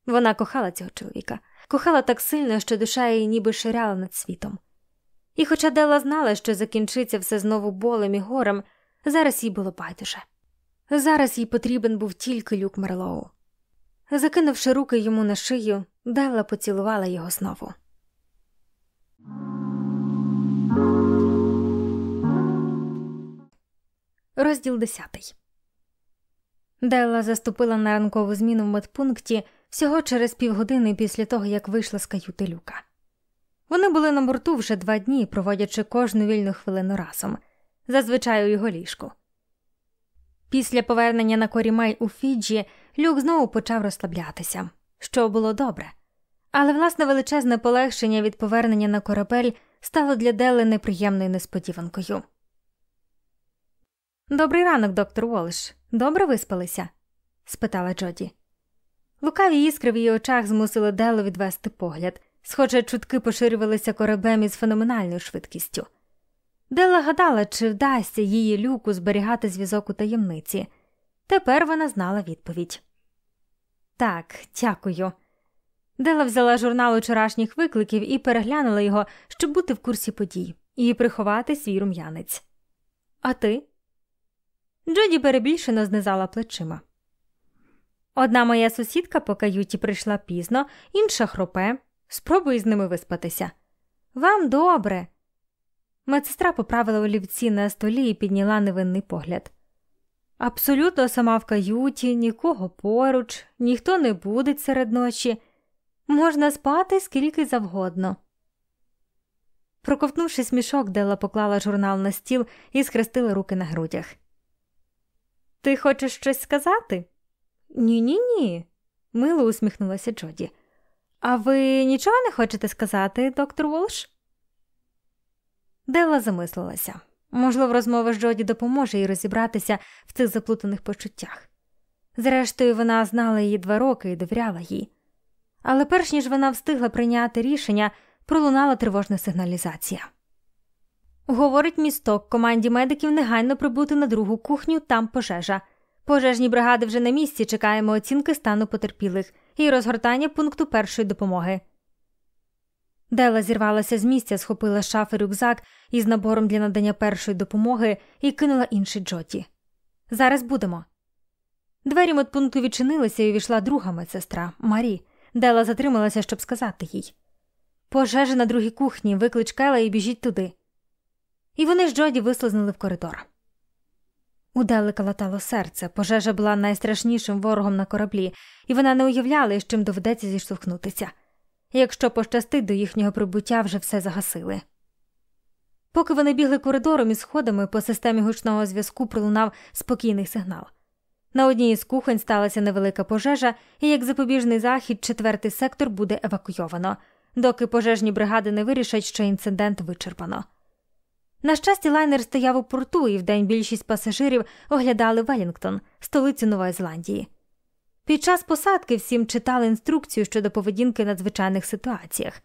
Вона кохала цього чоловіка, кохала так сильно, що душа її ніби ширяла над світом. І, хоча Дела знала, що закінчиться все знову болем і горем, зараз їй було байдуже. Зараз їй потрібен був тільки люк Мерлоу. Закинувши руки йому на шию, Дела поцілувала його знову. Розділ десятий. Делла заступила на ранкову зміну в медпункті всього через півгодини після того, як вийшла з каюти Люка. Вони були на борту вже два дні, проводячи кожну вільну хвилину разом, зазвичай у його ліжку. Після повернення на Корімай у Фіджі Люк знову почав розслаблятися, що було добре, але власне величезне полегшення від повернення на корабель стало для Дели неприємною несподіванкою. Добрий ранок, доктор Волш. Добре виспалися? спитала Джоді. Лукаві іскри в її очах змусили Делу відвести погляд, схоже, чутки поширювалися корабем із феноменальною швидкістю. Дела гадала, чи вдасться її люку зберігати зв'язок у таємниці. Тепер вона знала відповідь. Так, дякую. Дела взяла журнал вчорашніх викликів і переглянула його, щоб бути в курсі подій і приховати свій рум'янець. А ти? Джоді перебільшено знизала плечима. Одна моя сусідка по каюті прийшла пізно, інша хропе. Спробуй з ними виспатися. Вам добре. Медсестра поправила олівці на столі і підняла невинний погляд. Абсолютно сама в каюті, нікого поруч, ніхто не буде серед ночі. Можна спати скільки завгодно. Проковтнувши смішок, Дела поклала журнал на стіл і схрестила руки на грудях. Ти хочеш щось сказати? Ні, ні, ні, мило усміхнулася Джоді. А ви нічого не хочете сказати, доктор Волш? Делла замислилася. Можливо, розмова з Джоді допоможе їй розібратися в цих заплутаних почуттях. Зрештою, вона знала її два роки і довіряла їй. Але перш ніж вона встигла прийняти рішення, пролунала тривожна сигналізація. Говорить місток команді медиків негайно прибути на другу кухню, там пожежа. Пожежні бригади вже на місці чекаємо оцінки стану потерпілих і розгортання пункту першої допомоги. Дела зірвалася з місця, схопила шафи рюкзак із набором для надання першої допомоги і кинула інший Джоті. Зараз будемо. Двері медпункту відчинилися і увійшла друга медсестра Марі. Дела затрималася, щоб сказати їй Пожежа на другій кухні, виклич Кела і біжіть туди. І вони з Джоді вислизнули в коридор. У Дели калатало серце, пожежа була найстрашнішим ворогом на кораблі, і вона не уявляла, з чим доведеться зіштовхнутися. Якщо пощастить до їхнього прибуття, вже все загасили. Поки вони бігли коридором і сходами, по системі гучного зв'язку пролунав спокійний сигнал. На одній із кухонь сталася невелика пожежа, і як запобіжний захід, четвертий сектор буде евакуйовано, доки пожежні бригади не вирішать, що інцидент вичерпано. На щастя, лайнер стояв у порту, і вдень більшість пасажирів оглядали Велінгтон, столицю Нової Зеландії. Під час посадки всім читали інструкцію щодо поведінки в надзвичайних ситуаціях,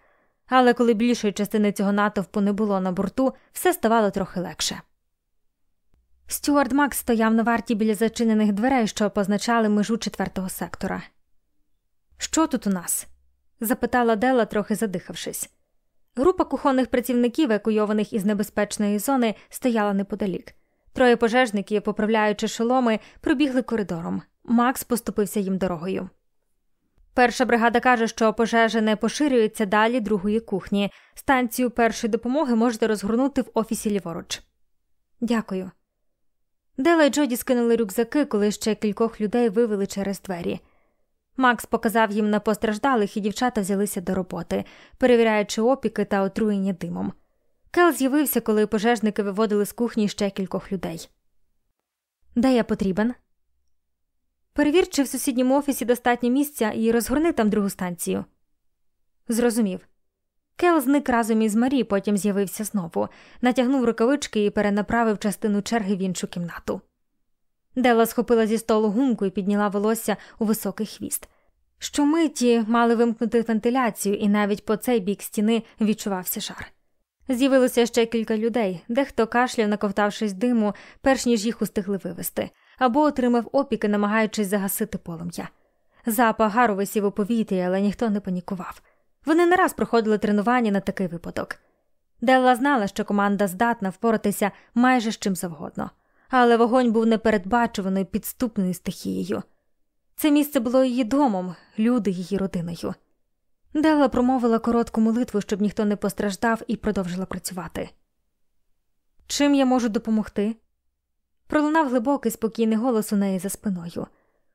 але коли більшої частини цього натовпу не було на борту, все ставало трохи легше. Стюарт Макс стояв на варті біля зачинених дверей, що позначали межу четвертого сектора. Що тут у нас? запитала Дела, трохи задихавшись. Група кухонних працівників, евакуйованих із небезпечної зони, стояла неподалік. Троє пожежників, поправляючи шоломи, пробігли коридором. Макс поступився їм дорогою. Перша бригада каже, що пожежа не поширюється далі другої кухні. Станцію першої допомоги можете розгорнути в офісі ліворуч. Дякую. Дела й Джоді скинули рюкзаки, коли ще кількох людей вивели через двері. Макс показав їм на постраждалих, і дівчата взялися до роботи, перевіряючи опіки та отруєння димом. Кел з'явився, коли пожежники виводили з кухні ще кількох людей. Де я потрібен? Перевір, чи в сусідньому офісі достатньо місця і розгорни там другу станцію. Зрозумів. Кел зник разом із Марі, потім з'явився знову, натягнув рукавички і перенаправив частину черги в іншу кімнату. Дела схопила зі столу гумку і підняла волосся у високий хвіст. Щомиті мали вимкнути вентиляцію, і навіть по цей бік стіни відчувався жар. З'явилося ще кілька людей, дехто кашляв, наковтавшись диму, перш ніж їх устигли вивести, або отримав опіки, намагаючись загасити полум'я. Запах гару висів у повітрі, але ніхто не панікував. Вони не раз проходили тренування на такий випадок. Делла знала, що команда здатна впоратися майже з чим завгодно, але вогонь був непередбачуваною підступною стихією. Це місце було її домом, люди її родиною. Делла промовила коротку молитву, щоб ніхто не постраждав, і продовжила працювати. Чим я можу допомогти? Пролунав глибокий спокійний голос у неї за спиною.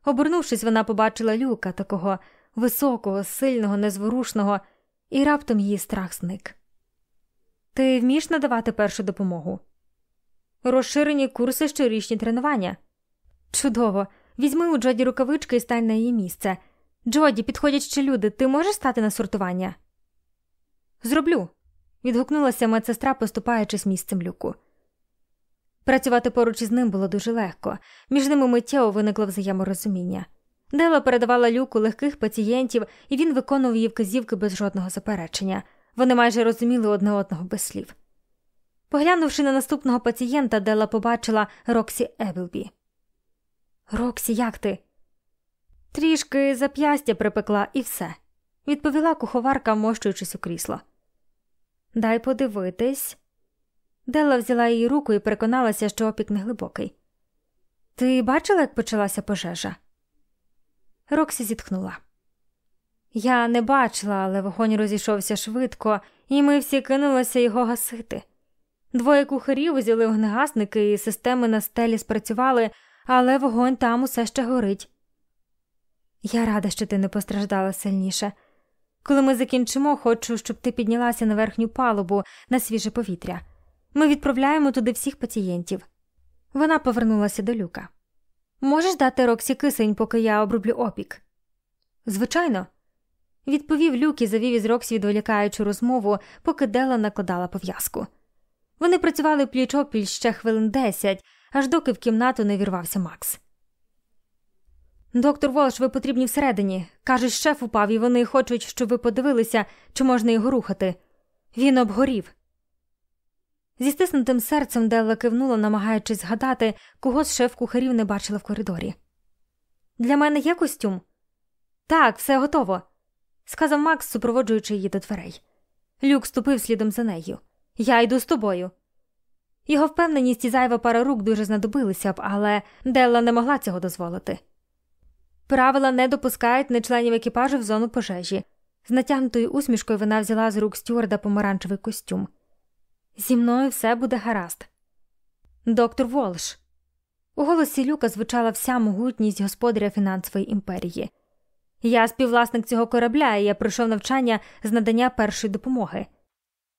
Обернувшись, вона побачила люка, такого високого, сильного, незворушного, і раптом її страх зник. Ти вмієш надавати першу допомогу? Розширені курси щорічні тренування. Чудово. Візьми у Джоді рукавички і стань на її місце. Джоді, підходять ще люди, ти можеш стати на сортування? Зроблю. відгукнулася медсестра, поступаючись місцем люку. Працювати поруч із ним було дуже легко, між ними миттєво виникло взаєморозуміння. Дела передавала люку легких пацієнтів, і він виконував її вказівки без жодного заперечення. Вони майже розуміли одне одного без слів. Поглянувши на наступного пацієнта, Дела побачила Роксі Еблбі. Роксі, як ти? Трішки зап'ястя припекла і все, відповіла куховарка, вмощуючись у крісло. Дай подивитись. Делла взяла її руку і переконалася, що опік не глибокий. Ти бачила, як почалася пожежа? Роксі зітхнула. Я не бачила, але вогонь розійшовся швидко, і ми всі кинулися його гасити. Двоє кухарів взяли огнегасники, і системи на стелі спрацювали, але вогонь там усе ще горить. Я рада, що ти не постраждала сильніше. Коли ми закінчимо, хочу, щоб ти піднялася на верхню палубу на свіже повітря. Ми відправляємо туди всіх пацієнтів. Вона повернулася до люка. Можеш дати Роксі кисень, поки я оброблю опік? Звичайно, відповів люк і завів із Роксі відволікаючу розмову, поки Дела накладала пов'язку. Вони працювали пліч опіль ще хвилин десять, аж доки в кімнату не вірвався Макс. Доктор Волш, ви потрібні всередині. Кажуть, шеф упав, і вони хочуть, щоб ви подивилися, чи можна його рухати. Він обгорів. Зі стиснутим серцем Делла кивнула, намагаючись згадати, кого з шеф кухарів не бачила в коридорі. Для мене є костюм? Так, все готово, сказав Макс, супроводжуючи її до дверей. Люк ступив слідом за нею. Я йду з тобою. Його впевненість і зайва пара рук дуже знадобилися б, але Делла не могла цього дозволити. Правила не допускають нечленів екіпажу в зону пожежі. З натягнутою усмішкою вона взяла з рук стюарда помаранчевий костюм. Зі мною все буде гаразд. Доктор Волш. У голосі Люка звучала вся могутність господаря фінансової імперії. Я співвласник цього корабля, і я пройшов навчання з надання першої допомоги.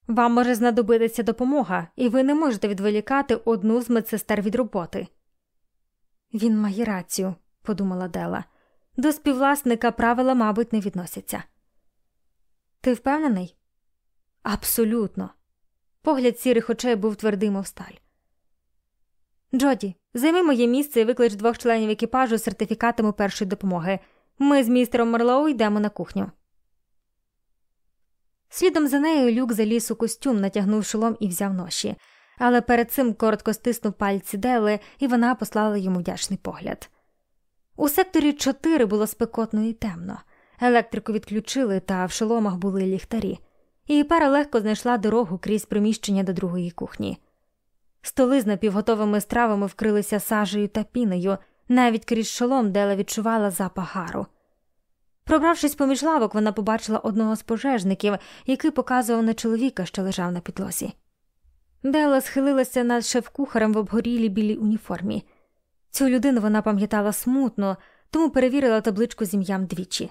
Вам може знадобитися допомога, і ви не можете відволікати одну з медсестер від роботи. Він має рацію, подумала Дела. До співвласника правила, мабуть, не відносяться. Ти впевнений? Абсолютно. Погляд сірих очей був твердий, мов сталь. Джоді, займи моє місце і виклич двох членів екіпажу з сертифікатами першої допомоги. Ми з містером Марлоу йдемо на кухню. Слідом за нею люк заліз у костюм, натягнув шолом і взяв ноші, але перед цим коротко стиснув пальці Дели, і вона послала йому вдячний погляд. У секторі 4 було спекотно і темно. Електрику відключили, та в шоломах були ліхтарі, і пара легко знайшла дорогу крізь приміщення до другої кухні. Столи з напівготовими стравами вкрилися сажею та піною, навіть крізь шолом Дела відчувала запах гару. Пробравшись поміж лавок, вона побачила одного з пожежників, який показував на чоловіка, що лежав на підлозі. Дела схилилася над шеф-кухарем в обгорілій білій уніформі. Цю людину вона пам'ятала смутно, тому перевірила табличку з ім'ям двічі.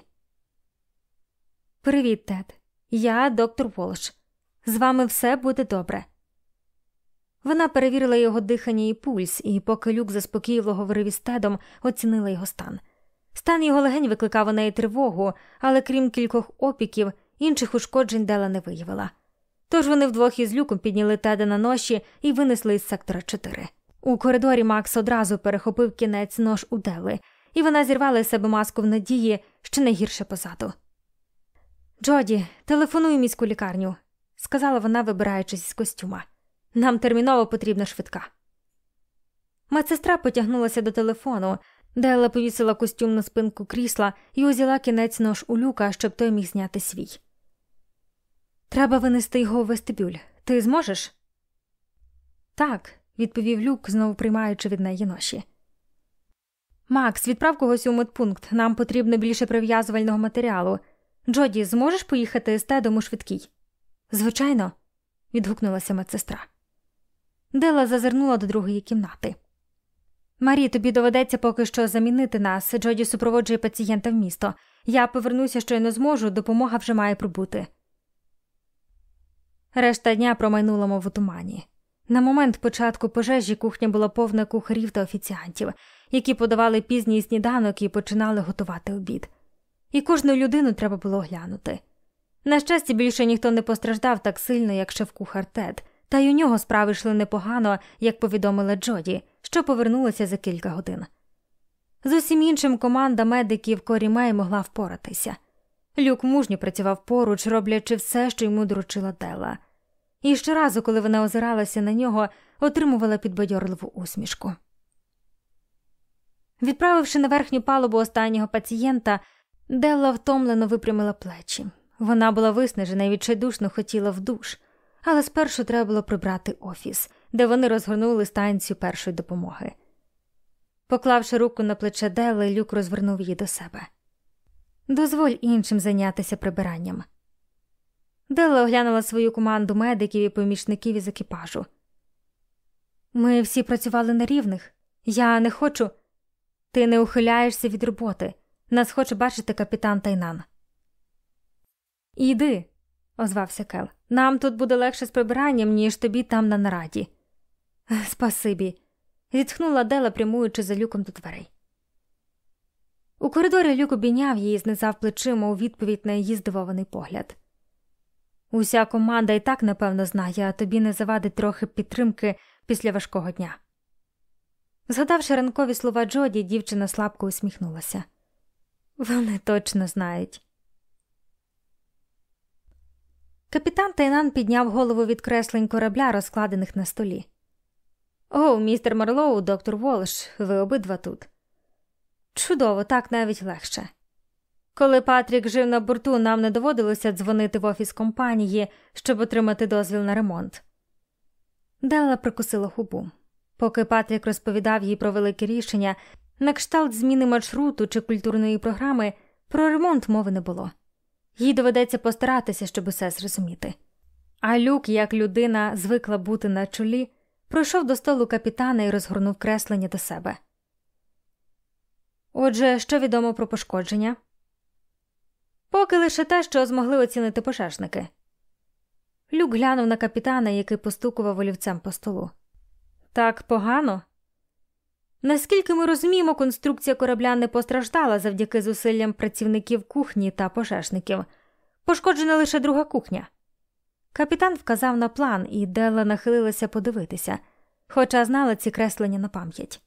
Привіт, Тед. Я доктор Волш. З вами все буде добре. Вона перевірила його дихання і пульс, і, поки люк заспокійливо говорив із Тедом, оцінила його стан. Стан його легень викликав у неї тривогу, але крім кількох опіків, інших ушкоджень Дела не виявила. Тож вони вдвох із люком підняли Теда на ноші і винесли із сектора 4. У коридорі Макс одразу перехопив кінець нож у Дели, і вона зірвала з себе маску в надії, що найгірше позаду. Джоді, телефонуй міську лікарню, сказала вона, вибираючись з костюма. Нам терміново потрібна швидка. Медсестра потягнулася до телефону, Дела повісила костюм на спинку крісла і узяла кінець нож у люка, щоб той міг зняти свій. Треба винести його у вестибюль. Ти зможеш? Так, відповів люк, знову приймаючи від неї ноші. Макс, відправ когось у медпункт. Нам потрібно більше прив'язувального матеріалу. Джоді, зможеш поїхати з Тедом у швидкій? Звичайно, відгукнулася медсестра. Дела зазирнула до другої кімнати. Марі, тобі доведеться поки що замінити нас. Джоді супроводжує пацієнта в місто. Я повернуся, що й не зможу, допомога вже має прибути. Решта дня промайнула мов у тумані. На момент початку пожежі кухня була повна кухарів та офіціантів, які подавали пізній сніданок і починали готувати обід. І кожну людину треба було оглянути. На щастя, більше ніхто не постраждав так сильно, як шеф-кухар Тед, та й у нього справи йшли непогано, як повідомила Джоді, що повернулася за кілька годин. З усім іншим команда медиків Корі Мей могла впоратися. Люк мужньо працював поруч, роблячи все, що йому доручила Дела. І щоразу, коли вона озиралася на нього, отримувала підбадьорливу усмішку. Відправивши на верхню палубу останнього пацієнта, Делла втомлено випрямила плечі. Вона була виснажена і відчайдушно хотіла в душ, але спершу треба було прибрати офіс, де вони розгорнули станцію першої допомоги. Поклавши руку на плече Делли, люк розвернув її до себе. Дозволь іншим зайнятися прибиранням. Делла оглянула свою команду медиків і помічників із екіпажу. Ми всі працювали на рівних. Я не хочу. Ти не ухиляєшся від роботи. Нас хоче бачити капітан Тайнан. Іди, озвався Кел. Нам тут буде легше з прибиранням, ніж тобі там на нараді. Спасибі, зітхнула Дела, прямуючи за люком до дверей. У коридорі люк обійняв її і знизав плечима у відповідь на її здивований погляд. Уся команда і так, напевно, знає, а тобі не завадить трохи підтримки після важкого дня. Згадавши ранкові слова Джоді, дівчина слабко усміхнулася. Вони точно знають. Капітан Тайнан підняв голову від креслень корабля, розкладених на столі. О, містер Марлоу, доктор Волш, ви обидва тут. Чудово, так навіть легше. Коли Патрік жив на борту, нам не доводилося дзвонити в офіс компанії, щоб отримати дозвіл на ремонт. Делла прикусила губу. Поки Патрік розповідав їй про велике рішення, на кшталт зміни маршруту чи культурної програми, про ремонт мови не було. Їй доведеться постаратися, щоб усе зрозуміти. А люк, як людина, звикла бути на чолі, пройшов до столу капітана і розгорнув креслення до себе. Отже, що відомо про пошкодження? Поки лише те, що змогли оцінити пожежники. Люк глянув на капітана, який постукував олівцем по столу. Так погано. Наскільки ми розуміємо, конструкція корабля не постраждала завдяки зусиллям працівників кухні та пожежників. Пошкоджена лише друга кухня. Капітан вказав на план, і Делла нахилилася подивитися, хоча знала ці креслення на пам'ять.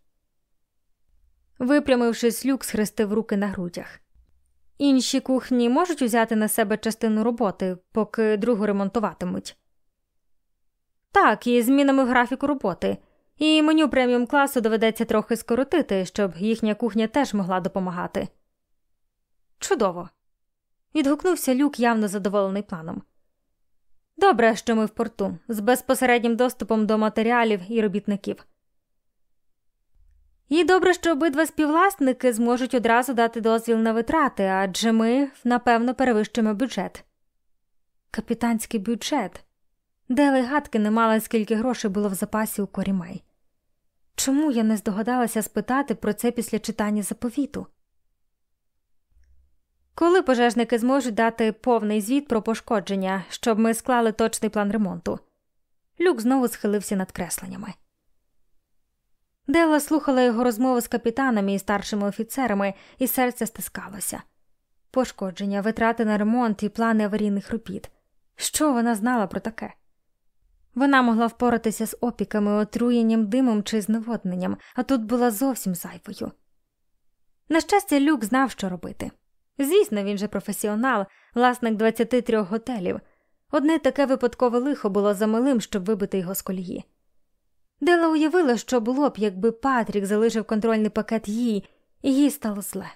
Випрямившись, люк схрестив руки на грудях. Інші кухні можуть узяти на себе частину роботи, поки другу ремонтуватимуть. Так, і змінами в графіку роботи, і меню преміум класу доведеться трохи скоротити, щоб їхня кухня теж могла допомагати. Чудово. Відгукнувся люк, явно задоволений планом. Добре, що ми в порту, з безпосереднім доступом до матеріалів і робітників. І добре, що обидва співвласники зможуть одразу дати дозвіл на витрати, адже ми, напевно, перевищимо бюджет. Капітанський бюджет. Де гадки не мала, скільки грошей було в запасі у корімей. Чому я не здогадалася спитати про це після читання заповіту? Коли пожежники зможуть дати повний звіт про пошкодження, щоб ми склали точний план ремонту? Люк знову схилився над кресленнями. Дела слухала його розмови з капітанами і старшими офіцерами, і серце стискалося. Пошкодження, витрати на ремонт і плани аварійних робіт. Що вона знала про таке? Вона могла впоратися з опіками, отруєнням димом чи зневодненням, а тут була зовсім зайвою. На щастя, Люк знав, що робити. Звісно, він же професіонал, власник 23 готелів. Одне таке випадкове лихо було замалим, щоб вибити його з колії. Дела уявила, що було б, якби Патрік залишив контрольний пакет їй, і їй стало зле.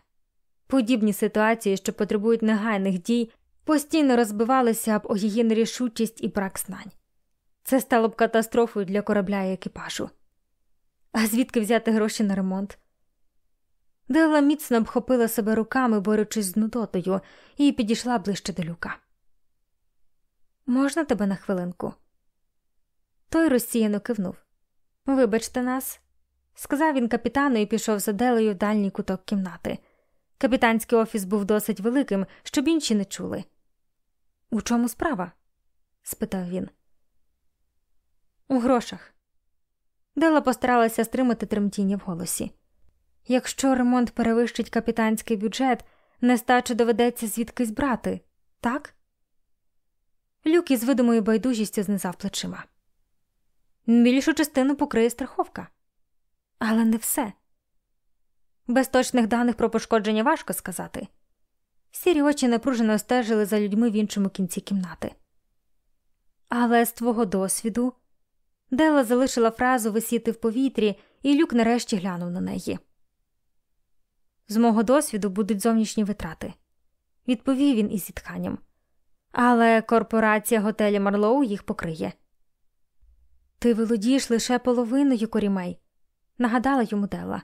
Подібні ситуації, що потребують негайних дій, постійно розбивалися б о її нерішучість і брак знань. Це стало б катастрофою для корабля і екіпажу. А звідки взяти гроші на ремонт? Дела міцно обхопила себе руками, борючись з нудотою, і підійшла ближче до люка. Можна тебе на хвилинку? Той розсіяно кивнув. Вибачте нас, сказав він капітану і пішов за Делею в дальній куток кімнати. Капітанський офіс був досить великим, щоб інші не чули. У чому справа? спитав він. У грошах. Дела постаралася стримати тремтіння в голосі. Якщо ремонт перевищить капітанський бюджет, нестаче доведеться звідкись брати, так? Люк із видимою байдужістю знизав плечима. Більшу частину покриє страховка. Але не все. Без точних даних про пошкодження важко сказати. Сірі очі напружено стежили за людьми в іншому кінці кімнати. Але з твого досвіду Дела залишила фразу висіти в повітрі, і люк нарешті глянув на неї. З мого досвіду будуть зовнішні витрати, відповів він із зітханням. Але корпорація готелі Марлоу їх покриє. Ти володієш лише половиною корімей, нагадала йому Дела.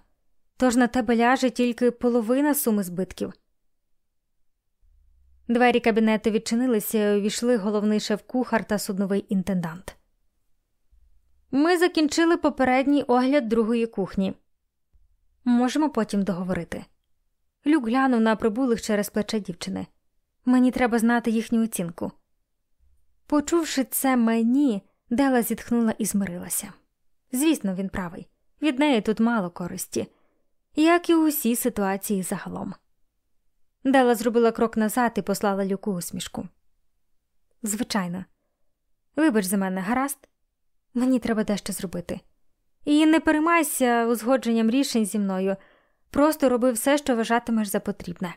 Тож на тебе ляже тільки половина суми збитків. Двері кабінету відчинилися і увійшли головний шеф-кухар та судновий інтендант. Ми закінчили попередній огляд другої кухні. Можемо потім договорити. Люк глянув на прибулих через плече дівчини. Мені треба знати їхню оцінку. Почувши це мені, Дела зітхнула і змирилася. Звісно, він правий. Від неї тут мало користі, як і у усій ситуації загалом. Дела зробила крок назад і послала люку усмішку. Звичайно. Вибач за мене, гаразд, мені треба дещо зробити. І не переймайся узгодженням рішень зі мною, просто роби все, що вважатимеш за потрібне.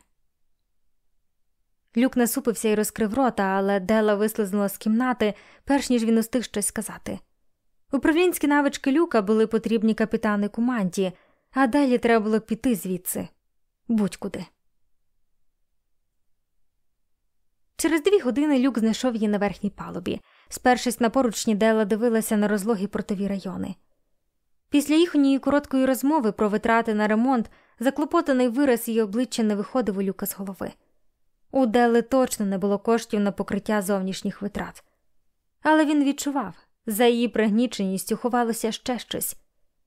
Люк насупився і розкрив рота, але Дела вислизнула з кімнати, перш ніж він устиг щось сказати. Управлінські навички люка були потрібні капітани команді, а далі треба було піти звідси будь-куди. Через дві години люк знайшов її на верхній палубі. Спершись на поручні, Дела дивилася на розлогі портові райони. Після їхньої короткої розмови про витрати на ремонт заклопотаний вираз її обличчя не виходив у люка з голови. У Дели точно не було коштів на покриття зовнішніх витрат, але він відчував, за її пригніченістю ховалося ще щось,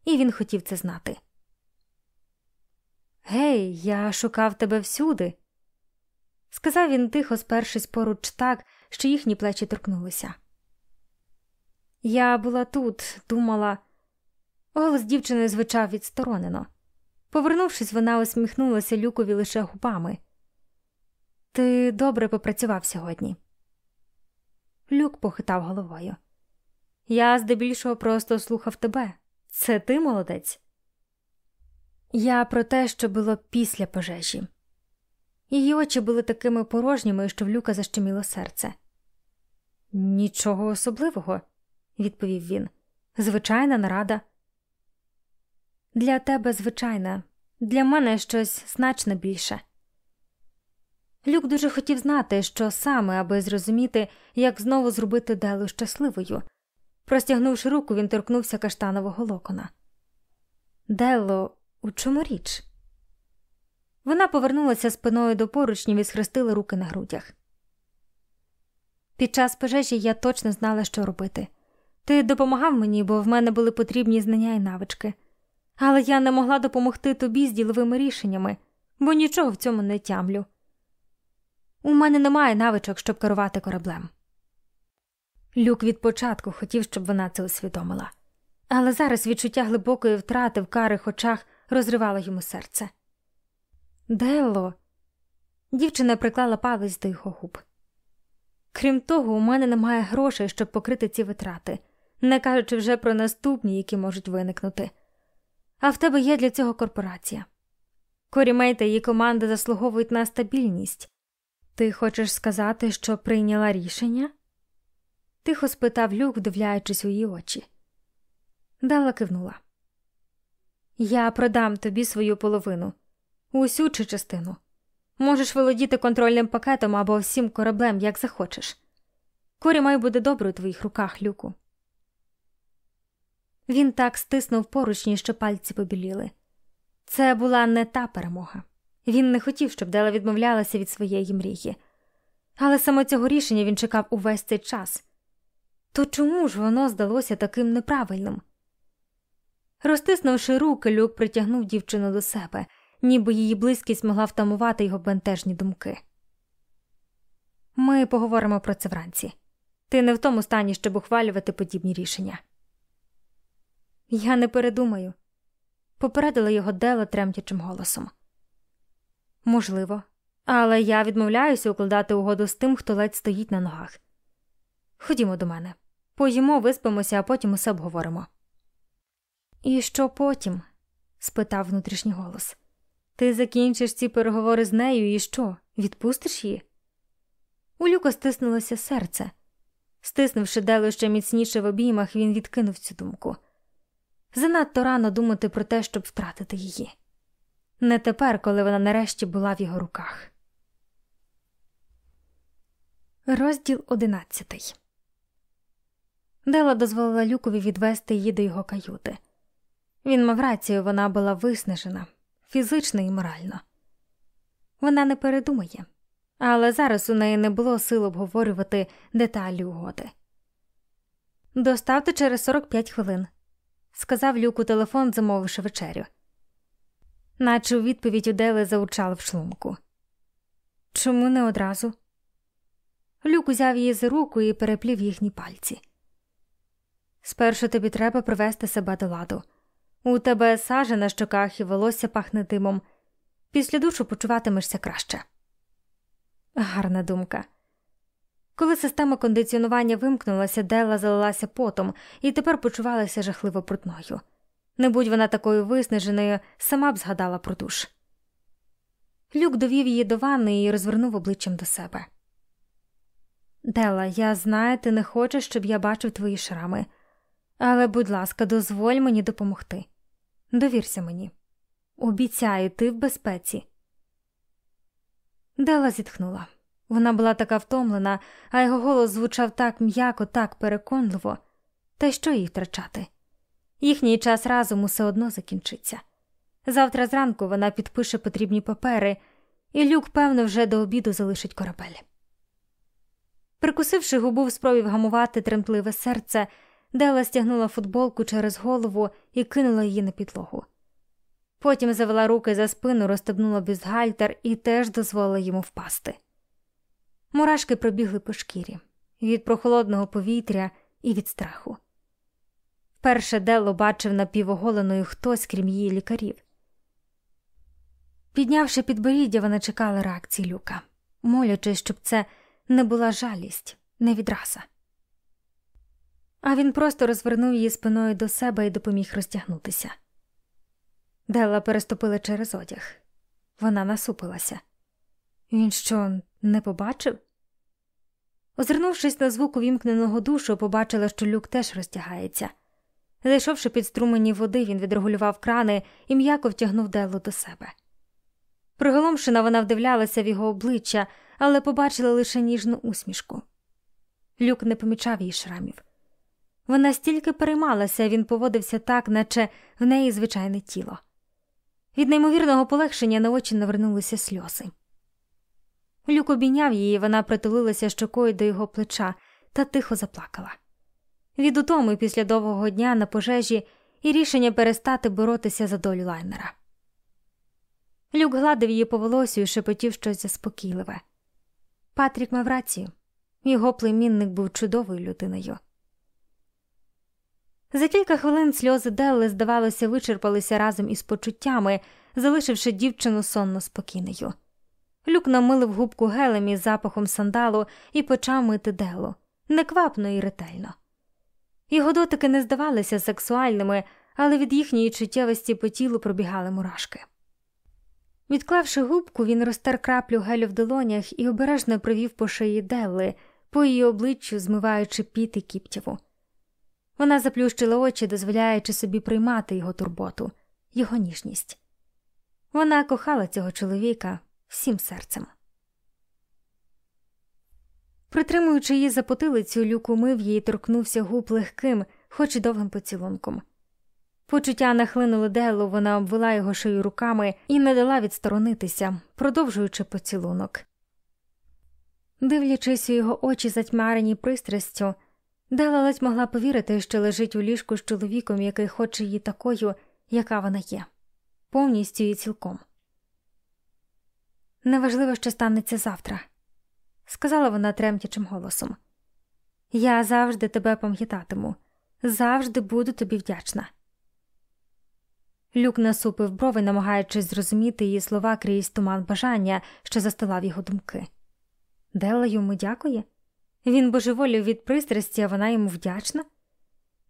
і він хотів це знати. Гей, я шукав тебе всюди, сказав він тихо, спершись поруч так, що їхні плечі торкнулися. Я була тут, думала. Голос дівчини звучав відсторонено. Повернувшись, вона усміхнулася люкові лише губами. Ти добре попрацював сьогодні. Люк похитав головою. Я здебільшого просто слухав тебе. Це ти молодець? Я про те, що було після пожежі. Її очі були такими порожніми, що в люка защеміло серце. Нічого особливого, відповів він. Звичайна нарада. Для тебе звичайна, для мене щось значно більше. Люк дуже хотів знати, що саме, аби зрозуміти, як знову зробити Делу щасливою. Простягнувши руку, він торкнувся каштанового локона. Дело, у чому річ? Вона повернулася спиною до поручнів і схрестила руки на грудях. Під час пожежі я точно знала, що робити. Ти допомагав мені, бо в мене були потрібні знання і навички, але я не могла допомогти тобі з діловими рішеннями, бо нічого в цьому не тямлю. У мене немає навичок, щоб керувати кораблем. Люк від початку хотів, щоб вона це усвідомила, але зараз відчуття глибокої втрати в карих очах розривало йому серце. Делло. Дівчина приклала палець до його губ. Крім того, у мене немає грошей, щоб покрити ці витрати, не кажучи вже про наступні, які можуть виникнути. А в тебе є для цього корпорація. Корімей та її команда заслуговують на стабільність. Ти хочеш сказати, що прийняла рішення? тихо спитав Люк, вдивляючись у її очі. Дала кивнула. Я продам тобі свою половину, усю чи частину. Можеш володіти контрольним пакетом або всім кораблем, як захочеш. Корімай буде добре у твоїх руках, Люку. Він так стиснув поручні, що пальці побіліли. Це була не та перемога. Він не хотів, щоб Дела відмовлялася від своєї мрії, але саме цього рішення він чекав увесь цей час. То чому ж воно здалося таким неправильним? Розтиснувши руки, люк притягнув дівчину до себе, ніби її близькість могла втамувати його бентежні думки. Ми поговоримо про це вранці. Ти не в тому стані, щоб ухвалювати подібні рішення. Я не передумаю, попередила його Дела тремтячим голосом. Можливо, але я відмовляюся укладати угоду з тим, хто ледь стоїть на ногах. Ходімо до мене, поїмо, виспимося, а потім усе обговоримо. І що потім? спитав внутрішній голос. Ти закінчиш ці переговори з нею і що? Відпустиш її? У Люка стиснулося серце. Стиснувши дело ще міцніше в обіймах, він відкинув цю думку. Занадто рано думати про те, щоб втратити її. Не тепер, коли вона нарешті була в його руках. Розділ одинадцятий Дела дозволила Люкові відвести її до його каюти. Він мав рацію, вона була виснажена фізично і морально. Вона не передумає, але зараз у неї не було сил обговорювати деталі угоди. Доставте через 45 хвилин, сказав Люку телефон, замовивши вечерю. Наче у відповідь у Дели заучав в шлунку. Чому не одразу? Люк узяв її за руку і переплів їхні пальці. Спершу тобі треба привести себе до ладу. У тебе сажа на щоках і волосся пахне димом. Після душу почуватимешся краще. Гарна думка. Коли система кондиціонування вимкнулася, Делла залилася потом і тепер почувалася жахливо брудною. Не будь вона такою виснаженою, сама б згадала про душ. Люк довів її до ванни і розвернув обличчям до себе. Дела, я знаю, ти не хочеш, щоб я бачив твої шрами, але, будь ласка, дозволь мені допомогти. Довірся мені. Обіцяю, ти в безпеці. Дела зітхнула. Вона була така втомлена, а його голос звучав так м'яко, так переконливо, та що їй втрачати. Їхній час разом усе одно закінчиться. Завтра зранку вона підпише потрібні папери, і люк, певно, вже до обіду залишить корабель. Прикусивши губу в спробі вгамувати тремтливе серце, Дела стягнула футболку через голову і кинула її на підлогу. Потім завела руки за спину, розстебнула бюстгальтер і теж дозволила йому впасти. Мурашки пробігли по шкірі від прохолодного повітря і від страху. Перше Дело бачив напівоголеною хтось, крім її лікарів. Піднявши підборіддя, вона чекала реакції люка, молячись, щоб це не була жалість, не відраза. А він просто розвернув її спиною до себе і допоміг розтягнутися. Делла переступила через одяг. Вона насупилася. Він що, не побачив? Озирнувшись на звук увімкненого душу, побачила, що люк теж розтягається. Зайшовши під струмені води, він відрегулював крани і м'яко втягнув Деллу до себе. Приголомшена вона вдивлялася в його обличчя, але побачила лише ніжну усмішку. Люк не помічав її шрамів. Вона стільки переймалася, він поводився так, наче в неї звичайне тіло. Від неймовірного полегшення на очі навернулися сльози. Люк обійняв її, вона притулилася щокою до його плеча та тихо заплакала. Від утоми після довгого дня на пожежі і рішення перестати боротися за долю лайнера. Люк гладив її по волосю і шепотів щось заспокійливе. Патрік мав рацію його племінник був чудовою людиною. За кілька хвилин сльози Делли, здавалося, вичерпалися разом із почуттями, залишивши дівчину сонно спокійною. Люк намилив губку гелем із запахом сандалу і почав мити Деллу, неквапно і ретельно. Його дотики не здавалися сексуальними, але від їхньої чуттєвості по тілу пробігали мурашки. Відклавши губку, він розтер краплю гелю в долонях і обережно провів по шиї Делли, по її обличчю, змиваючи піт і кіптєву. Вона заплющила очі, дозволяючи собі приймати його турботу, його ніжність. Вона кохала цього чоловіка всім серцем. Притримуючи її за потилицю, люк умив її торкнувся губ легким, хоч і довгим поцілунком. Почуття нахлинули Делу, вона обвела його шию руками і не дала відсторонитися, продовжуючи поцілунок. Дивлячись у його очі, затьмарені пристрастю, Дела ледь могла повірити, що лежить у ліжку з чоловіком, який хоче її такою, яка вона є, повністю і цілком. Неважливо, що станеться завтра, сказала вона тремтячим голосом. Я завжди тебе пам'ятатиму, завжди буду тобі вдячна. Люк насупив брови, намагаючись зрозуміти її слова крізь туман бажання, що застилав його думки. Делла йому дякує? Він божеволів від пристрасті, а вона йому вдячна,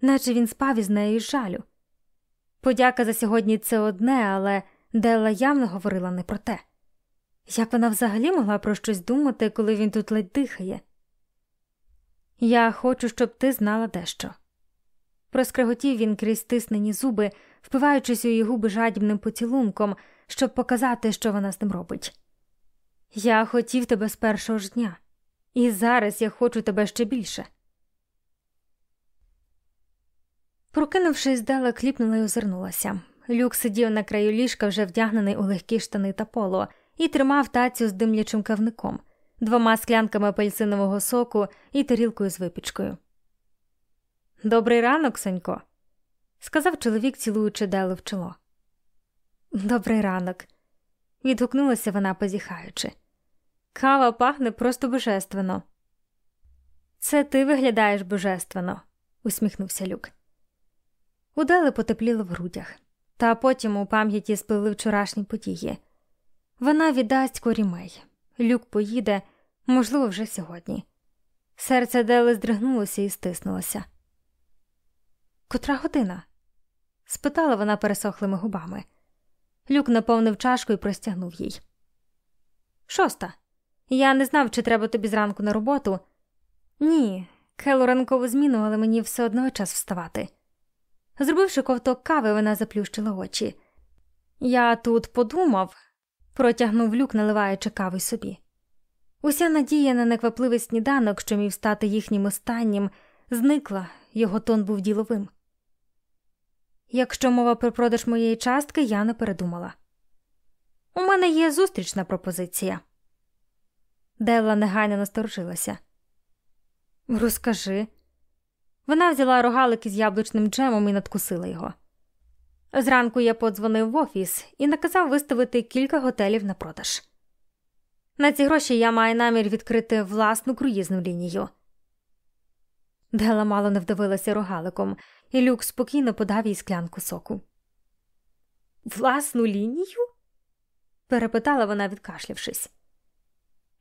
наче він спав із нею з жалю. Подяка за сьогодні це одне, але Делла явно говорила не про те. Як вона взагалі могла про щось думати, коли він тут ледь дихає? Я хочу, щоб ти знала дещо. Проскриготів він крізь стиснені зуби, впиваючись у її губи жадібним поцілунком, щоб показати, що вона з ним робить. Я хотів тебе з першого ж дня, і зараз я хочу тебе ще більше. Прокинувшись, Дела кліпнула й озирнулася. Люк сидів на краю ліжка, вже вдягнений у легкі штани та поло, і тримав тацю з димлячим кавником, двома склянками апельсинового соку і тарілкою з випічкою. Добрий ранок, Сонько, сказав чоловік, цілуючи Делу в чоло. Добрий ранок, відгукнулася вона, позіхаючи. Кава пахне просто божественно. Це ти виглядаєш божественно, усміхнувся Люк. У Дели потепліло в грудях, та потім у пам'яті сплили вчорашні події. Вона віддасть корімей. Люк поїде, можливо, вже сьогодні. Серце Дели здригнулося і стиснулося. Котра година? спитала вона пересохлими губами. Люк наповнив чашку і простягнув їй. Шоста. Я не знав, чи треба тобі зранку на роботу. Ні, Келу ранкову зміну, але мені все одно час вставати. Зробивши ковток кави, вона заплющила очі. Я тут подумав, протягнув люк, наливаючи кави собі. Уся надія на неквапливий сніданок, що міг стати їхнім останнім, зникла, його тон був діловим. Якщо мова про продаж моєї частки, я не передумала. У мене є зустрічна пропозиція. Делла негайно насторожилася. Розкажи. Вона взяла рогалик із яблучним джемом і надкусила його. Зранку я подзвонив в офіс і наказав виставити кілька готелів на продаж. На ці гроші я маю намір відкрити власну круїзну лінію. Дела мало не вдавилася рогаликом, і люк спокійно подав їй склянку соку. Власну лінію? перепитала вона, відкашлявшись.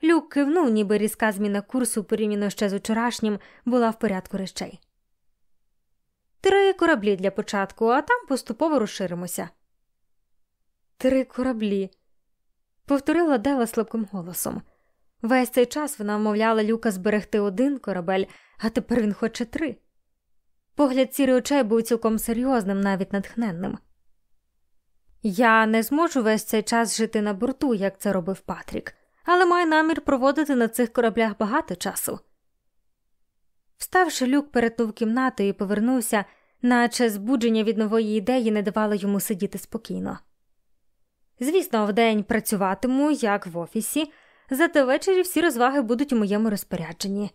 Люк кивнув, ніби різка зміна курсу порівняно ще з учорашнім була в порядку речей. Три кораблі для початку, а там поступово розширимося. Три кораблі, повторила Дела слабким голосом. Весь цей час вона вмовляла Люка зберегти один корабель, а тепер він хоче три. Погляд сірий очей був цілком серйозним, навіть натхненним. Я не зможу весь цей час жити на борту, як це робив Патрік, але маю намір проводити на цих кораблях багато часу. Вставши, люк перетнув кімнату і повернувся, наче збудження від нової ідеї не давало йому сидіти спокійно. Звісно, вдень працюватиму, як в офісі, зате ввечері всі розваги будуть у моєму розпорядженні,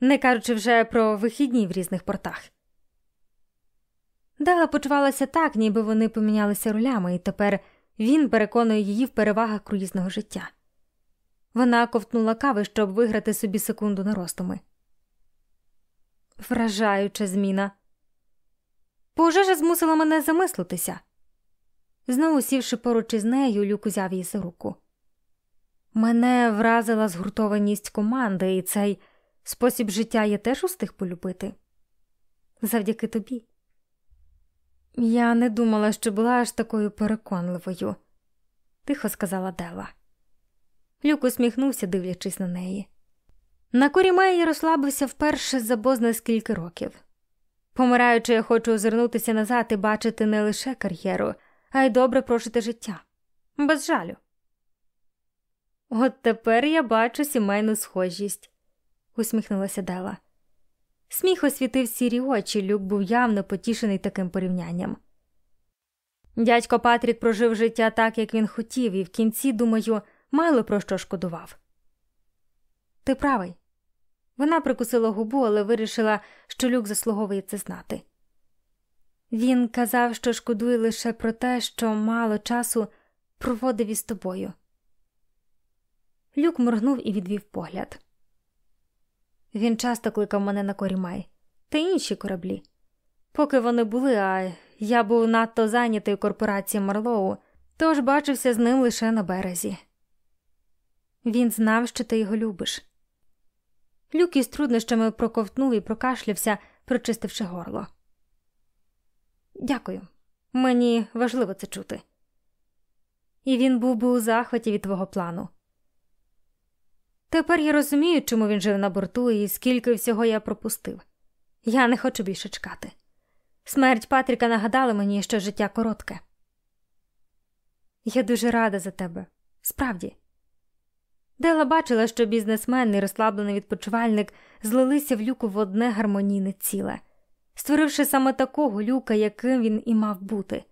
не кажучи вже про вихідні в різних портах. Дела почувалася так, ніби вони помінялися ролями, і тепер він переконує її в перевагах круїзного життя. Вона ковтнула кави, щоб виграти собі секунду на роздуми. Вражаюча зміна. Пожежа змусила мене замислитися. Знову сівши поруч із нею, Люк узяв її за руку. Мене вразила згуртованість команди, і цей спосіб життя я теж устиг полюбити. Завдяки тобі. Я не думала, що була аж такою переконливою, тихо сказала Дела. Люк усміхнувся, дивлячись на неї. На Корімеї розслабився вперше за бозна скільки років. Помираючи, я хочу озирнутися назад і бачити не лише кар'єру, а й добре прожити життя. Без жалю. От тепер я бачу сімейну схожість, усміхнулася Дела. Сміх освітив сірі очі, люк був явно потішений таким порівнянням. Дядько Патрік прожив життя так, як він хотів, і в кінці, думаю, мало про що шкодував. Ти правий. Вона прикусила губу, але вирішила, що люк заслуговує це знати. Він казав, що шкодує лише про те, що мало часу проводив із тобою. Люк моргнув і відвів погляд. Він часто кликав мене на корімай та інші кораблі. Поки вони були, а я був надто зайнятий у корпорації Марлоу, тож бачився з ним лише на березі. Він знав, що ти його любиш. Люк із труднощами проковтнув і прокашлявся, прочистивши горло. Дякую, мені важливо це чути. І він був би у захваті від твого плану. Тепер я розумію, чому він жив на борту і скільки всього я пропустив. Я не хочу більше чекати. Смерть Патріка нагадала мені, що життя коротке. Я дуже рада за тебе, справді. Дела бачила, що бізнесмен і розслаблений відпочивальник злилися в люку в одне гармонійне ціле, створивши саме такого люка, яким він і мав бути.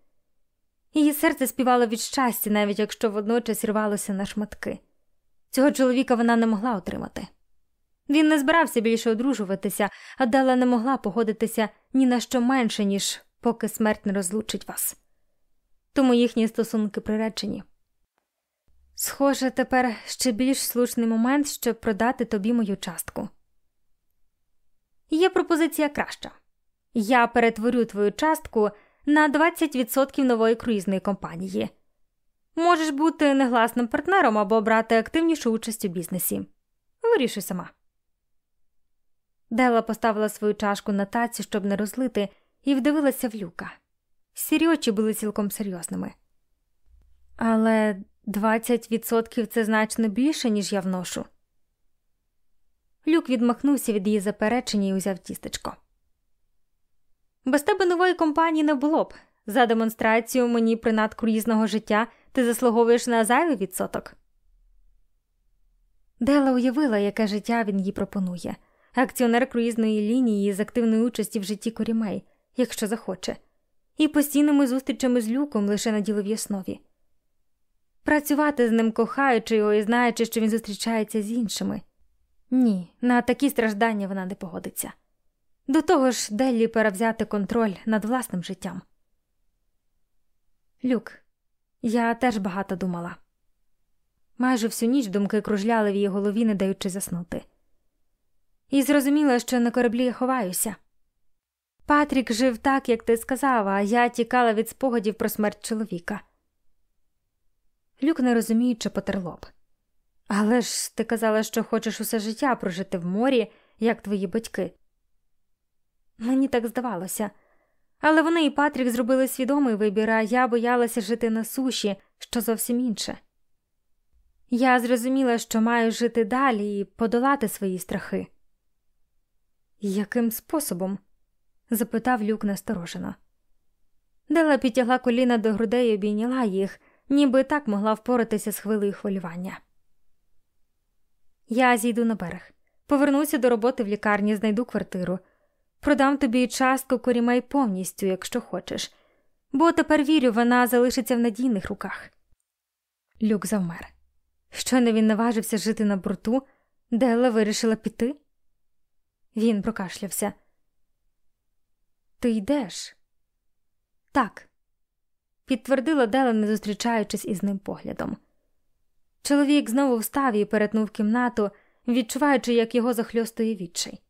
Її серце співало від щастя, навіть якщо водночас рвалося на шматки. Цього чоловіка вона не могла отримати. Він не збирався більше одружуватися, а Дела не могла погодитися ні на що менше, ніж поки смерть не розлучить вас. Тому їхні стосунки приречені. Схоже, тепер ще більш слушний момент, щоб продати тобі мою частку. Є пропозиція краща я перетворю твою частку на 20% нової круїзної компанії. Можеш бути негласним партнером або брати активнішу участь у бізнесі. Вирішуй сама. Дела поставила свою чашку на таці, щоб не розлити, і вдивилася в люка. Сірі очі були цілком серйозними. Але 20% це значно більше, ніж я вношу. Люк відмахнувся від її заперечення і узяв тістечко. Без тебе нової компанії не було б. За демонстрацію мені принад круїзного життя ти заслуговуєш на зайвий відсоток. Дела уявила, яке життя він їй пропонує акціонер круїзної лінії з активної участі в житті корімей, якщо захоче, і постійними зустрічами з люком лише на діловій основі. Працювати з ним, кохаючи його і знаючи, що він зустрічається з іншими. Ні, на такі страждання вона не погодиться. До того ж, Деллі перевзяти контроль над власним життям. Люк, я теж багато думала. Майже всю ніч думки кружляли в її голові, не даючи заснути. І зрозуміла, що на кораблі я ховаюся. Патрік жив так, як ти сказав, а я тікала від спогадів про смерть чоловіка. Люк, не розуміючи, потер лоб. Але ж ти казала, що хочеш усе життя прожити в морі, як твої батьки. Мені так здавалося. Але вони і Патрік зробили свідомий вибір, а я боялася жити на суші, що зовсім інше. Я зрозуміла, що маю жити далі і подолати свої страхи. Яким способом? запитав люк насторожено. Дела підтягла коліна до грудей і обійняла їх, ніби так могла впоратися з хвилею хвилювання. Я зійду на берег, повернуся до роботи в лікарні, знайду квартиру, продам тобі частку корімей повністю, якщо хочеш, бо тепер вірю, вона залишиться в надійних руках. Люк завмер. Щойно він наважився жити на борту, Делла вирішила піти. Він прокашлявся. Ти йдеш? Так, підтвердила Дела, не зустрічаючись із ним поглядом. Чоловік знову встав і перетнув кімнату, відчуваючи, як його захльостує відчай.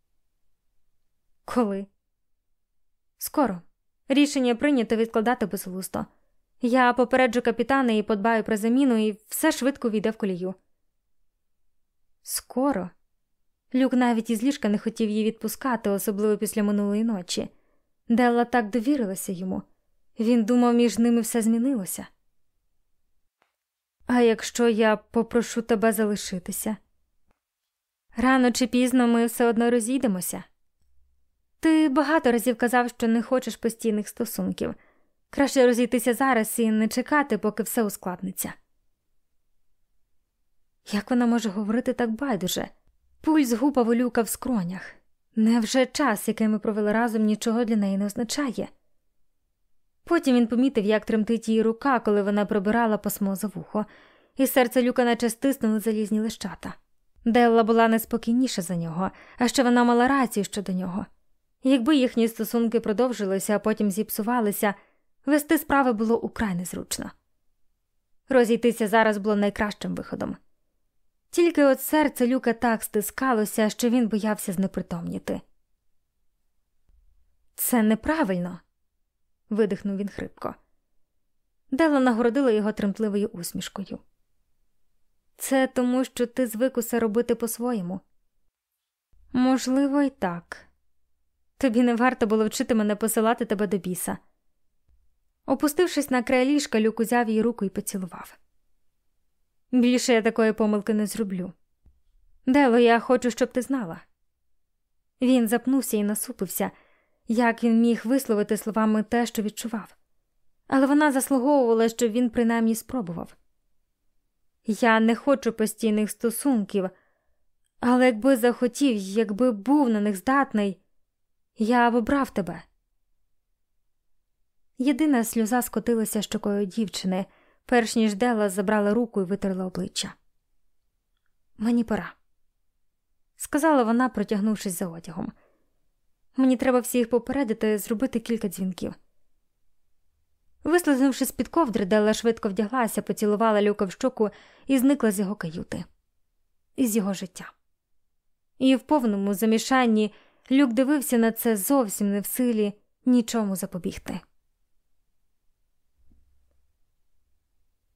Коли? Скоро. Рішення прийнято відкладати безглусто. Я попереджу капітана і подбаю про заміну, і все швидко війде в колію. Скоро. Люк навіть із ліжка не хотів її відпускати, особливо після минулої ночі. Делла так довірилася йому. Він думав, між ними все змінилося. А якщо я попрошу тебе залишитися? Рано чи пізно ми все одно розійдемося. Ти багато разів казав, що не хочеш постійних стосунків. Краще розійтися зараз і не чекати, поки все ускладниться. Як вона може говорити так байдуже? Пульс гупав у в скронях. Невже час, який ми провели разом, нічого для неї не означає? Потім він помітив, як тремтить її рука, коли вона пробирала пасмо за вухо, і серце люка наче стиснули залізні лищата. Делла була неспокійніша за нього, а ще вона мала рацію щодо нього. Якби їхні стосунки продовжилися, а потім зіпсувалися, вести справи було украй незручно. Розійтися зараз було найкращим виходом. Тільки от серце люка так стискалося, що він боявся знепритомніти. Це неправильно, видихнув він хрипко. Дела нагородила його тремтливою усмішкою. Це тому, що ти звик усе робити по-своєму. Можливо, і так. Тобі не варто було вчити мене посилати тебе до біса. Опустившись на край ліжка, люк узяв її руку і поцілував. Більше я такої помилки не зроблю. Дело, я хочу, щоб ти знала. Він запнувся і насупився, як він міг висловити словами те, що відчував, але вона заслуговувала, щоб він принаймні спробував. Я не хочу постійних стосунків, але якби захотів, якби був на них здатний, я вибрав тебе. Єдина сльоза скотилася щокою дівчини, перш ніж Дела забрала руку і витерла обличчя. Мені пора, сказала вона, протягнувшись за одягом. Мені треба всіх попередити, зробити кілька дзвінків. Вислизнувши з під ковдри, Дела швидко вдяглася, поцілувала люка в щоку і зникла з його каюти, із його життя. І в повному замішанні люк дивився на це зовсім не в силі нічому запобігти.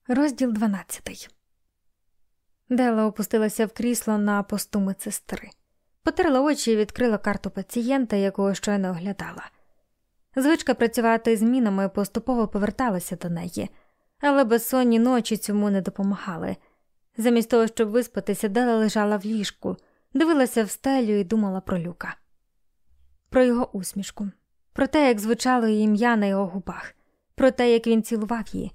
Розділ 12 Дела опустилася в крісло на посту медсестри. Потерла очі і відкрила карту пацієнта, якого щойно оглядала. Звичка працювати змінами поступово поверталася до неї, але безсонні ночі цьому не допомагали. Замість того, щоб виспатися, Дела лежала в ліжку, дивилася в стелю і думала про люка, про його усмішку, про те, як звучало її ім'я на його губах, про те, як він цілував її.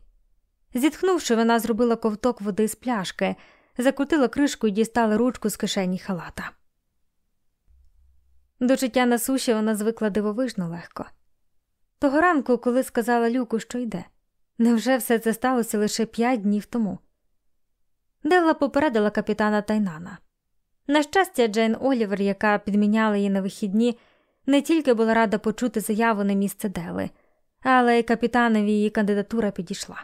Зітхнувши, вона зробила ковток води з пляшки, закрутила кришку і дістала ручку з кишені халата. До життя на суші вона звикла дивовижно легко. Того ранку, коли сказала Люку, що йде, невже все це сталося лише п'ять днів тому? Делла попередила капітана Тайнана. На щастя, Джейн Олівер, яка підміняла її на вихідні, не тільки була рада почути заяву на місце Дели, але й капітанові її кандидатура підійшла.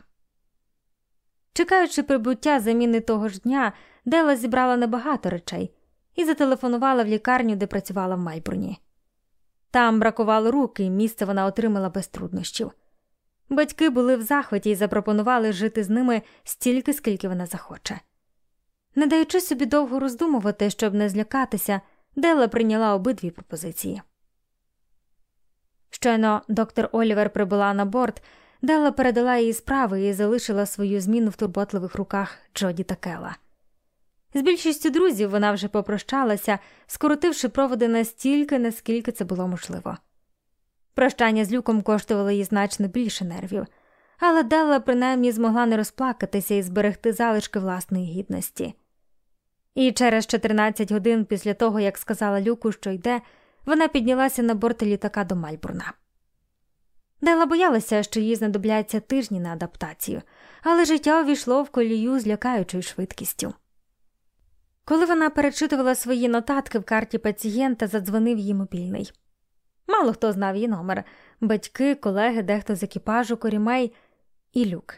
Чекаючи прибуття заміни того ж дня, Дела зібрала небагато речей і зателефонувала в лікарню, де працювала в Майбурні. Там бракувало руки, і місце вона отримала без труднощів. Батьки були в захваті і запропонували жити з ними стільки, скільки вона захоче. Не даючи собі довго роздумувати, щоб не злякатися, Дела прийняла обидві пропозиції. Щойно доктор Олівер прибула на борт, Дела передала їй справи і залишила свою зміну в турботливих руках Джоді та Кела. З більшістю друзів вона вже попрощалася, скоротивши проводи настільки, наскільки це було можливо. Прощання з люком коштувало їй значно більше нервів, але Делла принаймні змогла не розплакатися і зберегти залишки власної гідності. І через 14 годин після того, як сказала Люку, що йде, вона піднялася на борт літака до Мальбурна. Дела боялася, що їй знадобляться тижні на адаптацію, але життя увійшло в колію з лякаючою швидкістю. Коли вона перечитувала свої нотатки в карті пацієнта, задзвонив її мобільний. Мало хто знав її номер батьки, колеги, дехто з екіпажу, корімей і люк.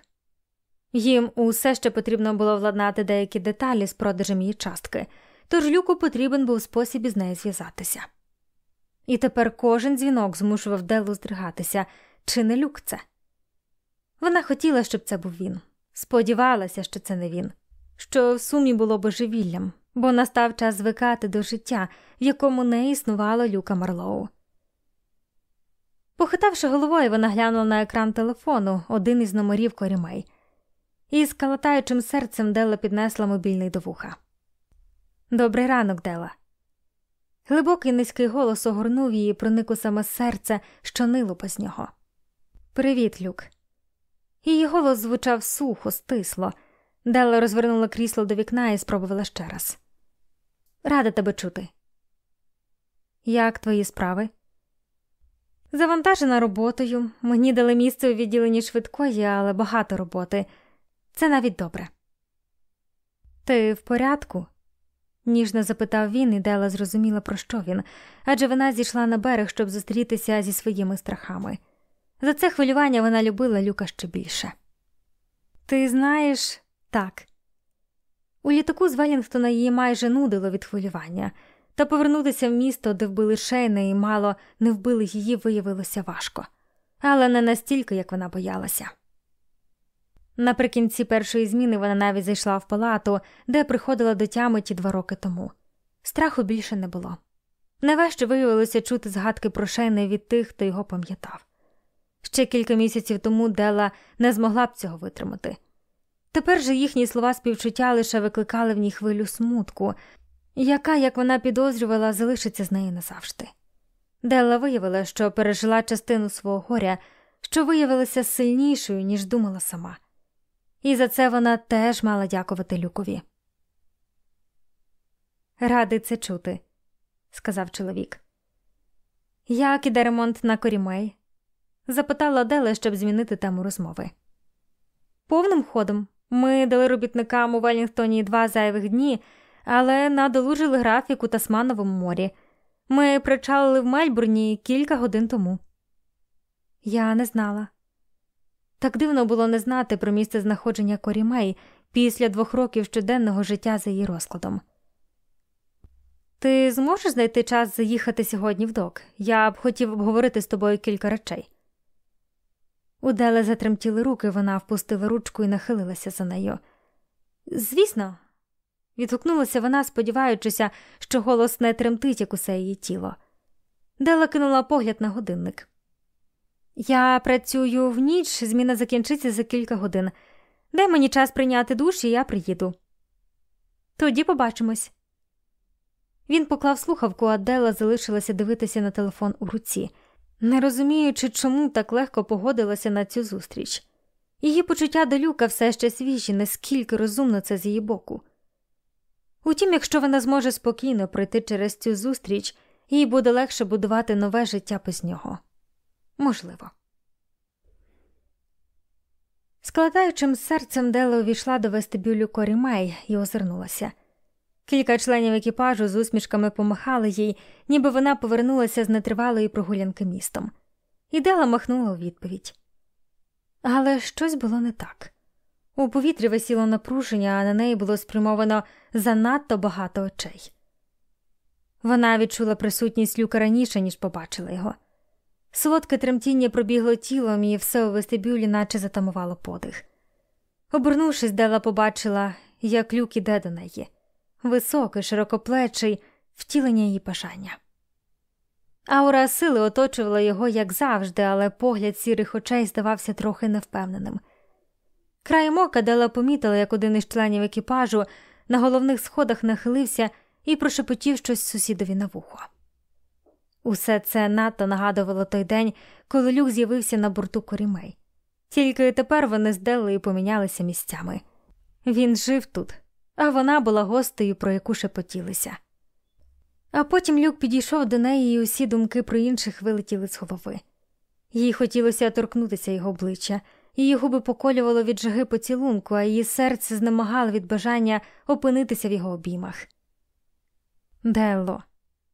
Їм усе ще потрібно було владнати деякі деталі з продажем її частки, тож люку потрібен був спосіб із нею зв'язатися. І тепер кожен дзвінок змушував Делу здригатися, чи не люк це. Вона хотіла, щоб це був він, сподівалася, що це не він, що в сумі було божевіллям, бо настав час звикати до життя, в якому не існувало люка Марлоу. Похитавши головою, вона глянула на екран телефону один із номерів корімей, і з калатаючим серцем Дела піднесла мобільний до вуха. Добрий ранок, Дела. Глибокий низький голос огорнув її, проник у саме серце, що нило з нього. Привіт, Люк. Її голос звучав сухо, стисло. Делла розвернула крісло до вікна і спробувала ще раз. Рада тебе чути. Як твої справи? Завантажена роботою. Мені дали місце у відділенні швидкої, але багато роботи. Це навіть добре. Ти в порядку? ніжно запитав він, і Дела зрозуміла, про що він, адже вона зійшла на берег, щоб зустрітися зі своїми страхами. За це хвилювання вона любила Люка ще більше. Ти знаєш, так. У літаку з Велінгтона її майже нудило від хвилювання, та повернутися в місто, де вбили Шейна і мало не вбили її, виявилося важко, але не настільки, як вона боялася. Наприкінці першої зміни вона навіть зайшла в палату, де приходила до тями ті два роки тому. Страху більше не було. Найважче виявилося чути згадки про Шейна від тих, хто його пам'ятав. Ще кілька місяців тому Дела не змогла б цього витримати. Тепер же їхні слова співчуття лише викликали в ній хвилю смутку, яка, як вона підозрювала, залишиться з нею назавжди. Делла виявила, що пережила частину свого горя, що виявилася сильнішою, ніж думала сама, і за це вона теж мала дякувати Люкові. Радий це чути, сказав чоловік. Як іде ремонт на корімей? запитала Делла, щоб змінити тему розмови. Повним ходом ми дали робітникам у Велінгтоні два зайвих дні але надолужили графік у Тасмановому морі. Ми причалили в Мельбурні кілька годин тому. Я не знала. Так дивно було не знати про місце знаходження Корімей після двох років щоденного життя за її розкладом. Ти зможеш знайти час заїхати сьогодні в док? Я б хотів обговорити з тобою кілька речей. У Деле затремтіли руки, вона впустила ручку і нахилилася за нею. Звісно, відгукнулася вона, сподіваючися, що голос не тремтить, як усе її тіло. Дела кинула погляд на годинник. Я працюю в ніч, зміна закінчиться за кілька годин. Дай мені час прийняти душ, і я приїду. Тоді побачимось. Він поклав слухавку, а Дела залишилася дивитися на телефон у руці, не розуміючи, чому так легко погодилася на цю зустріч. Її почуття до люка все ще свіжі, наскільки розумно це з її боку. Утім, якщо вона зможе спокійно пройти через цю зустріч, їй буде легше будувати нове життя без нього. Можливо. Складаючим серцем Дела увійшла до вестибюлю Корі Мей і озирнулася. Кілька членів екіпажу з усмішками помахали їй, ніби вона повернулася з нетривалої прогулянки містом. І Дела махнула у відповідь. Але щось було не так. У повітрі висіло напруження, а на неї було спрямовано занадто багато очей. Вона відчула присутність люка раніше, ніж побачила його. Солодке тремтіння пробігло тілом, і все у вестибюлі наче затамувало подих. Обернувшись, Дела побачила, як люк іде до неї високий, широкоплечий, втілення її бажання. Аура сили оточувала його, як завжди, але погляд сірих очей здавався трохи невпевненим. Краєм ока Дела помітила, як один із членів екіпажу на головних сходах нахилився і прошепотів щось сусідові на вухо. Усе це надто нагадувало той день, коли люк з'явився на борту корімей. Тільки тепер вони з Деллею помінялися місцями. Він жив тут, а вона була гостею, про яку шепотілися. А потім люк підійшов до неї, і усі думки про інших вилетіли з голови. Їй хотілося торкнутися його обличчя, її губи поколювало від жаги поцілунку, а її серце знемагало від бажання опинитися в його обіймах. Делло,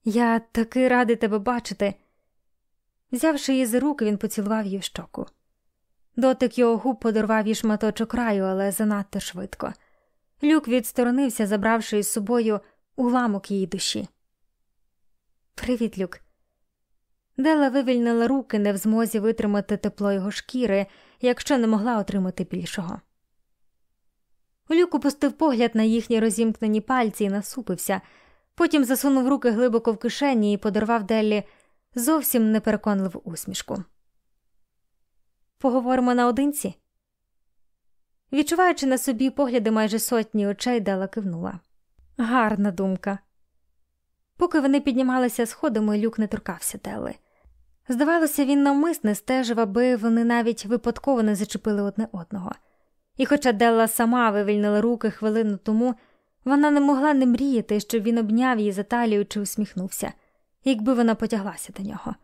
я таки радий тебе бачити. Взявши її за руки, він поцілував її в щоку. Дотик його губ подорвав їй шматочок раю, але занадто швидко. Люк відсторонився, забравши із собою уламок її душі. Привіт, Люк. Дела вивільнила руки, не в змозі витримати тепло його шкіри, якщо не могла отримати більшого. Люк опустив погляд на їхні розімкнені пальці і насупився, потім засунув руки глибоко в кишені і подарував Деллі зовсім непереконливу усмішку. Поговоримо наодинці. Відчуваючи на собі погляди майже сотні очей, Дела кивнула. Гарна думка. Поки вони піднімалися сходами, люк не торкався Делли. Здавалося, він навмисне стежив, аби вони навіть випадково не зачепили одне одного. І, хоча Делла сама вивільнила руки хвилину тому, вона не могла не мріяти, щоб він обняв її за талію чи усміхнувся, якби вона потяглася до нього.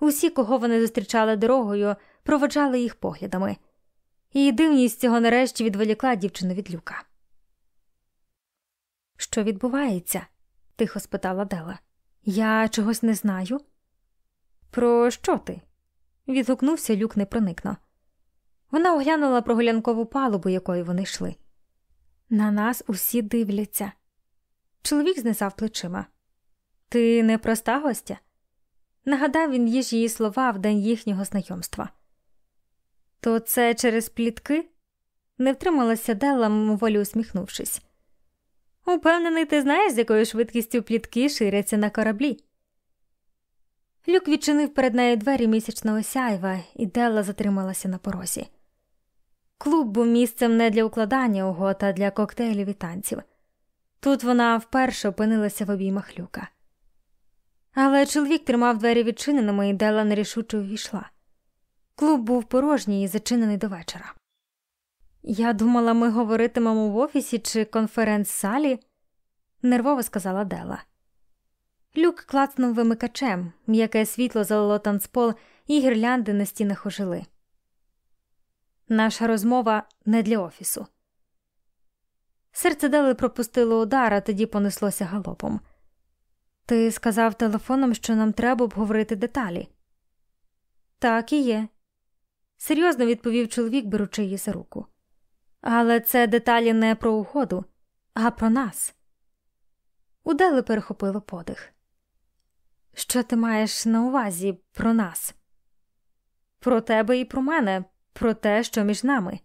Усі, кого вони зустрічали дорогою, проводжали їх поглядами. Її дивність цього нарешті відволікла дівчину від люка. Що відбувається? тихо спитала Дела. Я чогось не знаю. Про що ти? відгукнувся люк непроникно. Вона оглянула прогулянкову палубу, якою вони йшли. На нас усі дивляться. Чоловік знесав плечима. Ти не проста гостя? Нагадав він їй її слова в день їхнього знайомства. То це через плітки? Не втрималася Делла, мимоволі усміхнувшись. Упевнений, ти знаєш, з якою швидкістю плітки ширяться на кораблі. Люк відчинив перед нею двері місячного сяйва, і Делла затрималася на порозі. Клуб був місцем не для укладання угод, а для коктейлів і танців. Тут вона вперше опинилася в обіймах люка. Але чоловік тримав двері відчиненими, і Делла нерішуче увійшла. Клуб був порожній і зачинений до вечора. Я думала, ми говоритимемо в офісі чи конференц-салі, нервово сказала Дела. Люк клацнув вимикачем, м'яке світло залило танцпол і гірлянди на стінах ожили. Наша розмова не для офісу. Серце Дели пропустило удар, а тоді понеслося галопом. Ти сказав телефоном, що нам треба обговорити деталі. Так і є, серйозно відповів чоловік, беручи її за руку. Але це деталі не про угоду, а про нас. Удали перехопило подих. Що ти маєш на увазі про нас? Про тебе і про мене, про те, що між нами.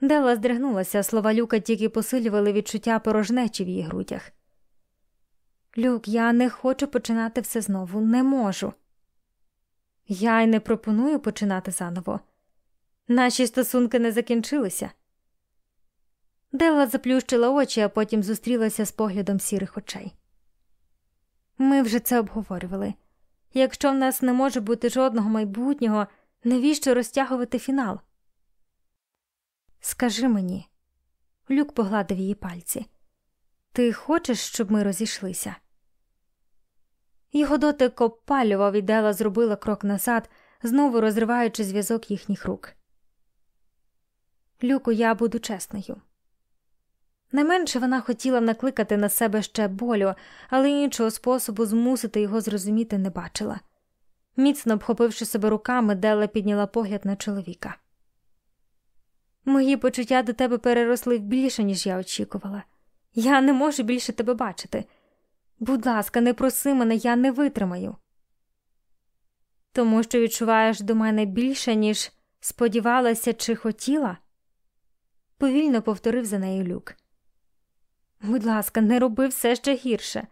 Дела здригнулася, слова Люка тільки посилювали відчуття порожнечі в її грудях. Люк, я не хочу починати все знову, не можу. Я й не пропоную починати заново. Наші стосунки не закінчилися. Дела заплющила очі, а потім зустрілася з поглядом сірих очей. Ми вже це обговорювали. Якщо в нас не може бути жодного майбутнього, навіщо розтягувати фінал? Скажи мені, Люк погладив її пальці. Ти хочеш, щоб ми розійшлися? Його дотик обпалював і Дела зробила крок назад, знову розриваючи зв'язок їхніх рук. Люку, я буду чесною. Найменше вона хотіла накликати на себе ще болю, але іншого способу змусити його зрозуміти не бачила. Міцно обхопивши себе руками, Дела підняла погляд на чоловіка. Мої почуття до тебе переросли більше, ніж я очікувала. Я не можу більше тебе бачити. Будь ласка, не проси мене, я не витримаю. Тому що відчуваєш до мене більше, ніж сподівалася чи хотіла, повільно повторив за нею люк. Будь ласка, не роби все ще гірше.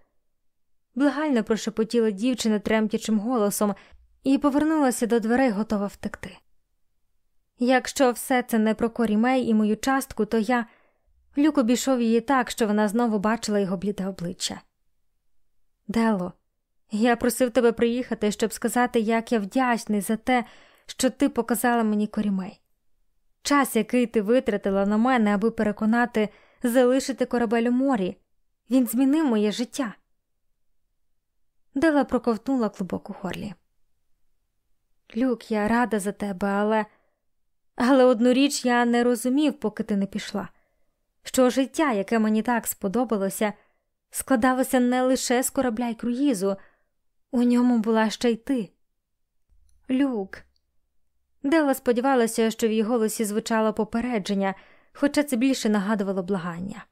Благально прошепотіла дівчина тремтячим голосом і повернулася до дверей, готова втекти. Якщо все це не про Корі Мей і мою частку, то я люк обійшов її так, що вона знову бачила його бліде обличчя. Дело, я просив тебе приїхати, щоб сказати, як я вдячний за те, що ти показала мені корімей. Час, який ти витратила на мене, аби переконати залишити корабель у морі, він змінив моє життя. Дела проковтнула клубок у горлі. Люк, я рада за тебе, але Але одну річ я не розумів, поки ти не пішла, що життя, яке мені так сподобалося, складалося не лише з корабля й круїзу, у ньому була ще й ти. Люк. Дела сподівалася, що в її голосі звучало попередження, хоча це більше нагадувало благання.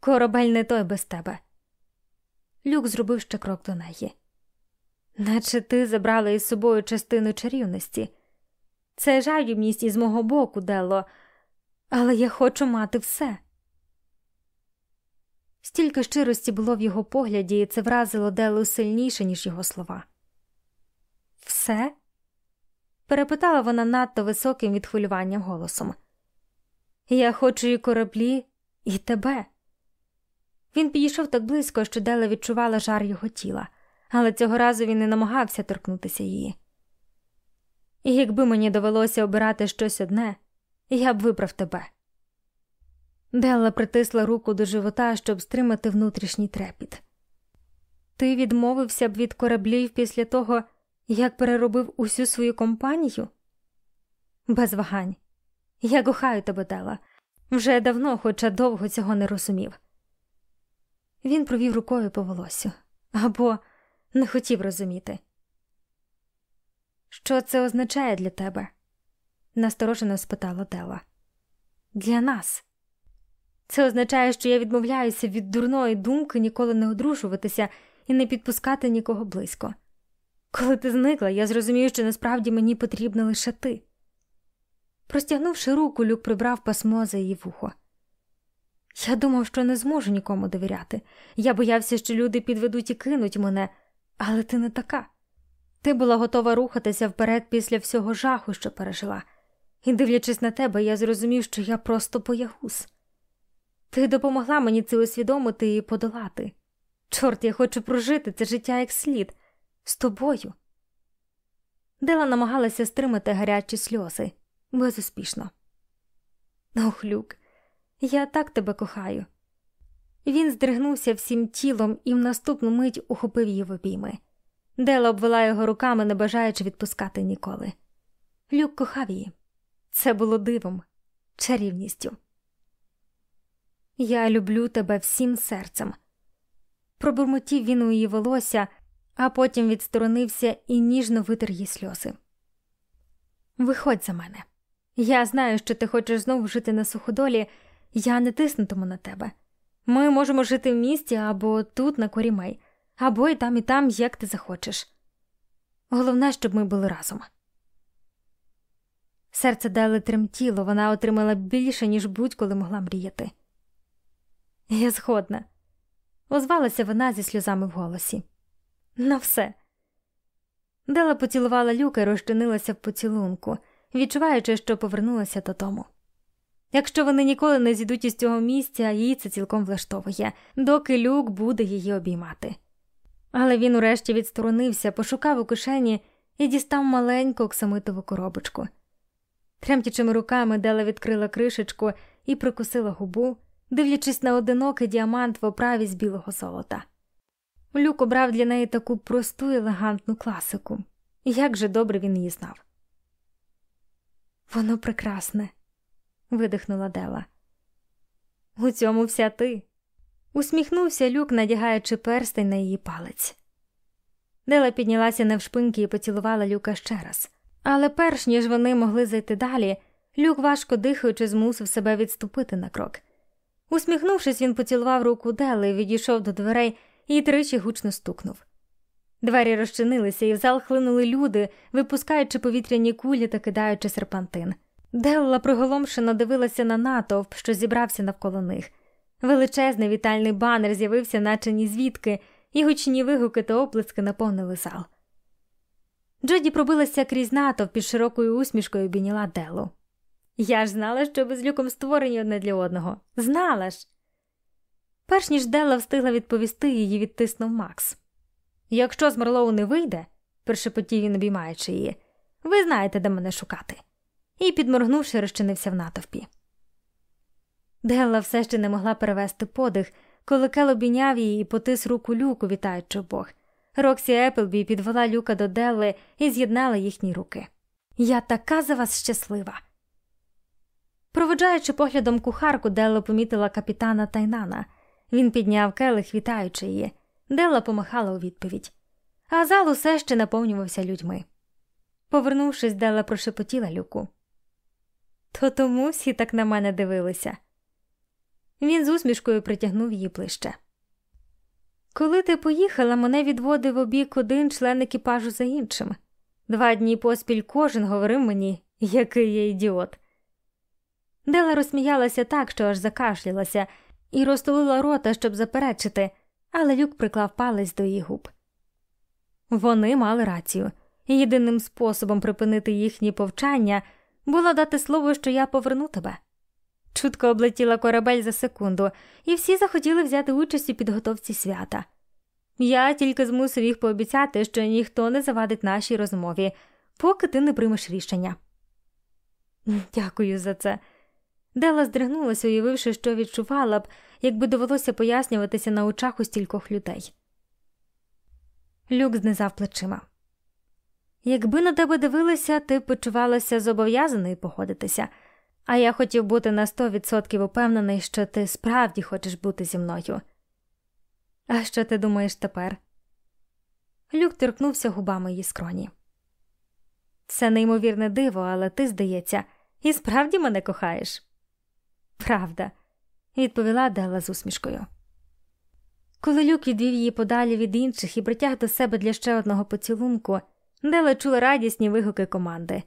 Корабель не той без тебе. Люк зробив ще крок до неї. Наче ти забрала із собою частину чарівності. Це жадібність із мого боку, Дело, але я хочу мати все. Стільки щирості було в його погляді, і це вразило Делу сильніше, ніж його слова. Все? перепитала вона надто високим від хвилювання голосом. Я хочу і кораблі, і тебе. Він підійшов так близько, що Дела відчувала жар його тіла, але цього разу він не намагався торкнутися її. І якби мені довелося обирати щось одне, я б вибрав тебе. Делла притисла руку до живота, щоб стримати внутрішній трепіт. Ти відмовився б від кораблів після того, як переробив усю свою компанію? Без вагань. Я кохаю тебе, Дела. Вже давно, хоча довго цього не розумів. Він провів рукою по волосю або не хотів розуміти. Що це означає для тебе? насторожено спитала Дела. Для нас. Це означає, що я відмовляюся від дурної думки ніколи не одружуватися і не підпускати нікого близько. Коли ти зникла, я зрозумію, що насправді мені потрібна лише ти. Простягнувши руку, люк прибрав пасмо за її вухо. Я думав, що не зможу нікому довіряти. Я боявся, що люди підведуть і кинуть мене, але ти не така. Ти була готова рухатися вперед після всього жаху, що пережила, і, дивлячись на тебе, я зрозумів, що я просто боягуз. Ти допомогла мені це усвідомити і подолати. Чорт, я хочу прожити це життя як слід з тобою. Дела намагалася стримати гарячі сльози безуспішно. Ох, Люк, я так тебе кохаю. Він здригнувся всім тілом і в наступну мить ухопив її в обійми. Дела обвела його руками, не бажаючи відпускати ніколи. Люк кохав її. Це було дивом, чарівністю. Я люблю тебе всім серцем. Пробурмотів він у її волосся, а потім відсторонився і ніжно витер її сльози. Виходь за мене. Я знаю, що ти хочеш знову жити на суходолі, я не тиснутиму на тебе. Ми можемо жити в місті або тут, на корімей, або і там, і там, як ти захочеш. Головне, щоб ми були разом. Серце Дели тремтіло, вона отримала більше, ніж будь-коли могла мріяти. Я згодна, озвалася вона зі сльозами в голосі. На все. Дела поцілувала люка і розчинилася в поцілунку, відчуваючи, що повернулася додому. Якщо вони ніколи не зійдуть із цього місця, їй це цілком влаштовує, доки люк буде її обіймати. Але він урешті відсторонився, пошукав у кишені і дістав маленьку оксамитову коробочку. Тремтячими руками Дела відкрила кришечку і прикусила губу, дивлячись на одинокий діамант в оправі з білого золота. Люк обрав для неї таку просту елегантну класику, як же добре він її знав. Воно прекрасне, видихнула Дела. У цьому вся ти. Усміхнувся люк, надягаючи перстень на її палець. Дела піднялася навшпиньки і поцілувала люка ще раз. Але перш ніж вони могли зайти далі, люк, важко дихаючи, змусив себе відступити на крок. Усміхнувшись, він поцілував руку Дели, відійшов до дверей і тричі гучно стукнув. Двері розчинилися, і в зал хлинули люди, випускаючи повітряні кулі та кидаючи серпантин. Делла приголомшено дивилася на натовп, що зібрався навколо них. Величезний вітальний банер з'явився, наче ні звідки, і гучні вигуки та оплески наповнили зал. Джоді пробилася крізь натовп під широкою усмішкою обійняла Делу. Я ж знала, що ви з люком створені одне для одного. Знала ж. Перш ніж Делла встигла відповісти, її відтиснув Макс. Якщо з Марлоу не вийде, першепотів він обіймаючи її, ви знаєте, де мене шукати. І, підморгнувши, розчинився в натовпі. Делла все ще не могла перевести подих, коли Кел обійняв її і потис руку люку, вітаючи обох. Роксі Еплбі підвела люка до Делли і з'єднала їхні руки. Я така за вас щаслива. Проводжаючи поглядом кухарку, Делла помітила капітана Тайнана. Він підняв келих, вітаючи її. Делла помахала у відповідь, а зал усе ще наповнювався людьми. Повернувшись, Делла прошепотіла люку. То тому всі так на мене дивилися. Він з усмішкою притягнув її ближче. Коли ти поїхала, мене відводив обік один член екіпажу за іншим. Два дні поспіль кожен говорив мені, який я ідіот. Дела розсміялася так, що аж закашлялася, і розтулила рота, щоб заперечити, але люк приклав палець до її губ. Вони мали рацію, єдиним способом припинити їхні повчання було дати слово, що я поверну тебе. Чутко облетіла корабель за секунду, і всі захотіли взяти участь у підготовці свята. Я тільки змусив їх пообіцяти, що ніхто не завадить нашій розмові, поки ти не приймеш рішення. Дякую за це. Дела здригнулася, уявивши, що відчувала б, якби довелося пояснюватися на очах у стількох людей. Люк знизав плечима. Якби на тебе дивилися, ти почувалася зобов'язаною походитися, а я хотів бути на сто відсотків упевнений, що ти справді хочеш бути зі мною. А що ти думаєш тепер? Люк торкнувся губами її скроні. Це неймовірне диво, але ти, здається, і справді мене кохаєш. Правда, відповіла Дела з усмішкою. Коли люк відвів її подалі від інших і притяг до себе для ще одного поцілунку, Дела чула радісні вигуки команди,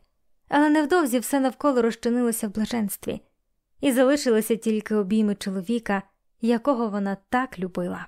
але невдовзі все навколо розчинилося в блаженстві, і залишилися тільки обійми чоловіка, якого вона так любила.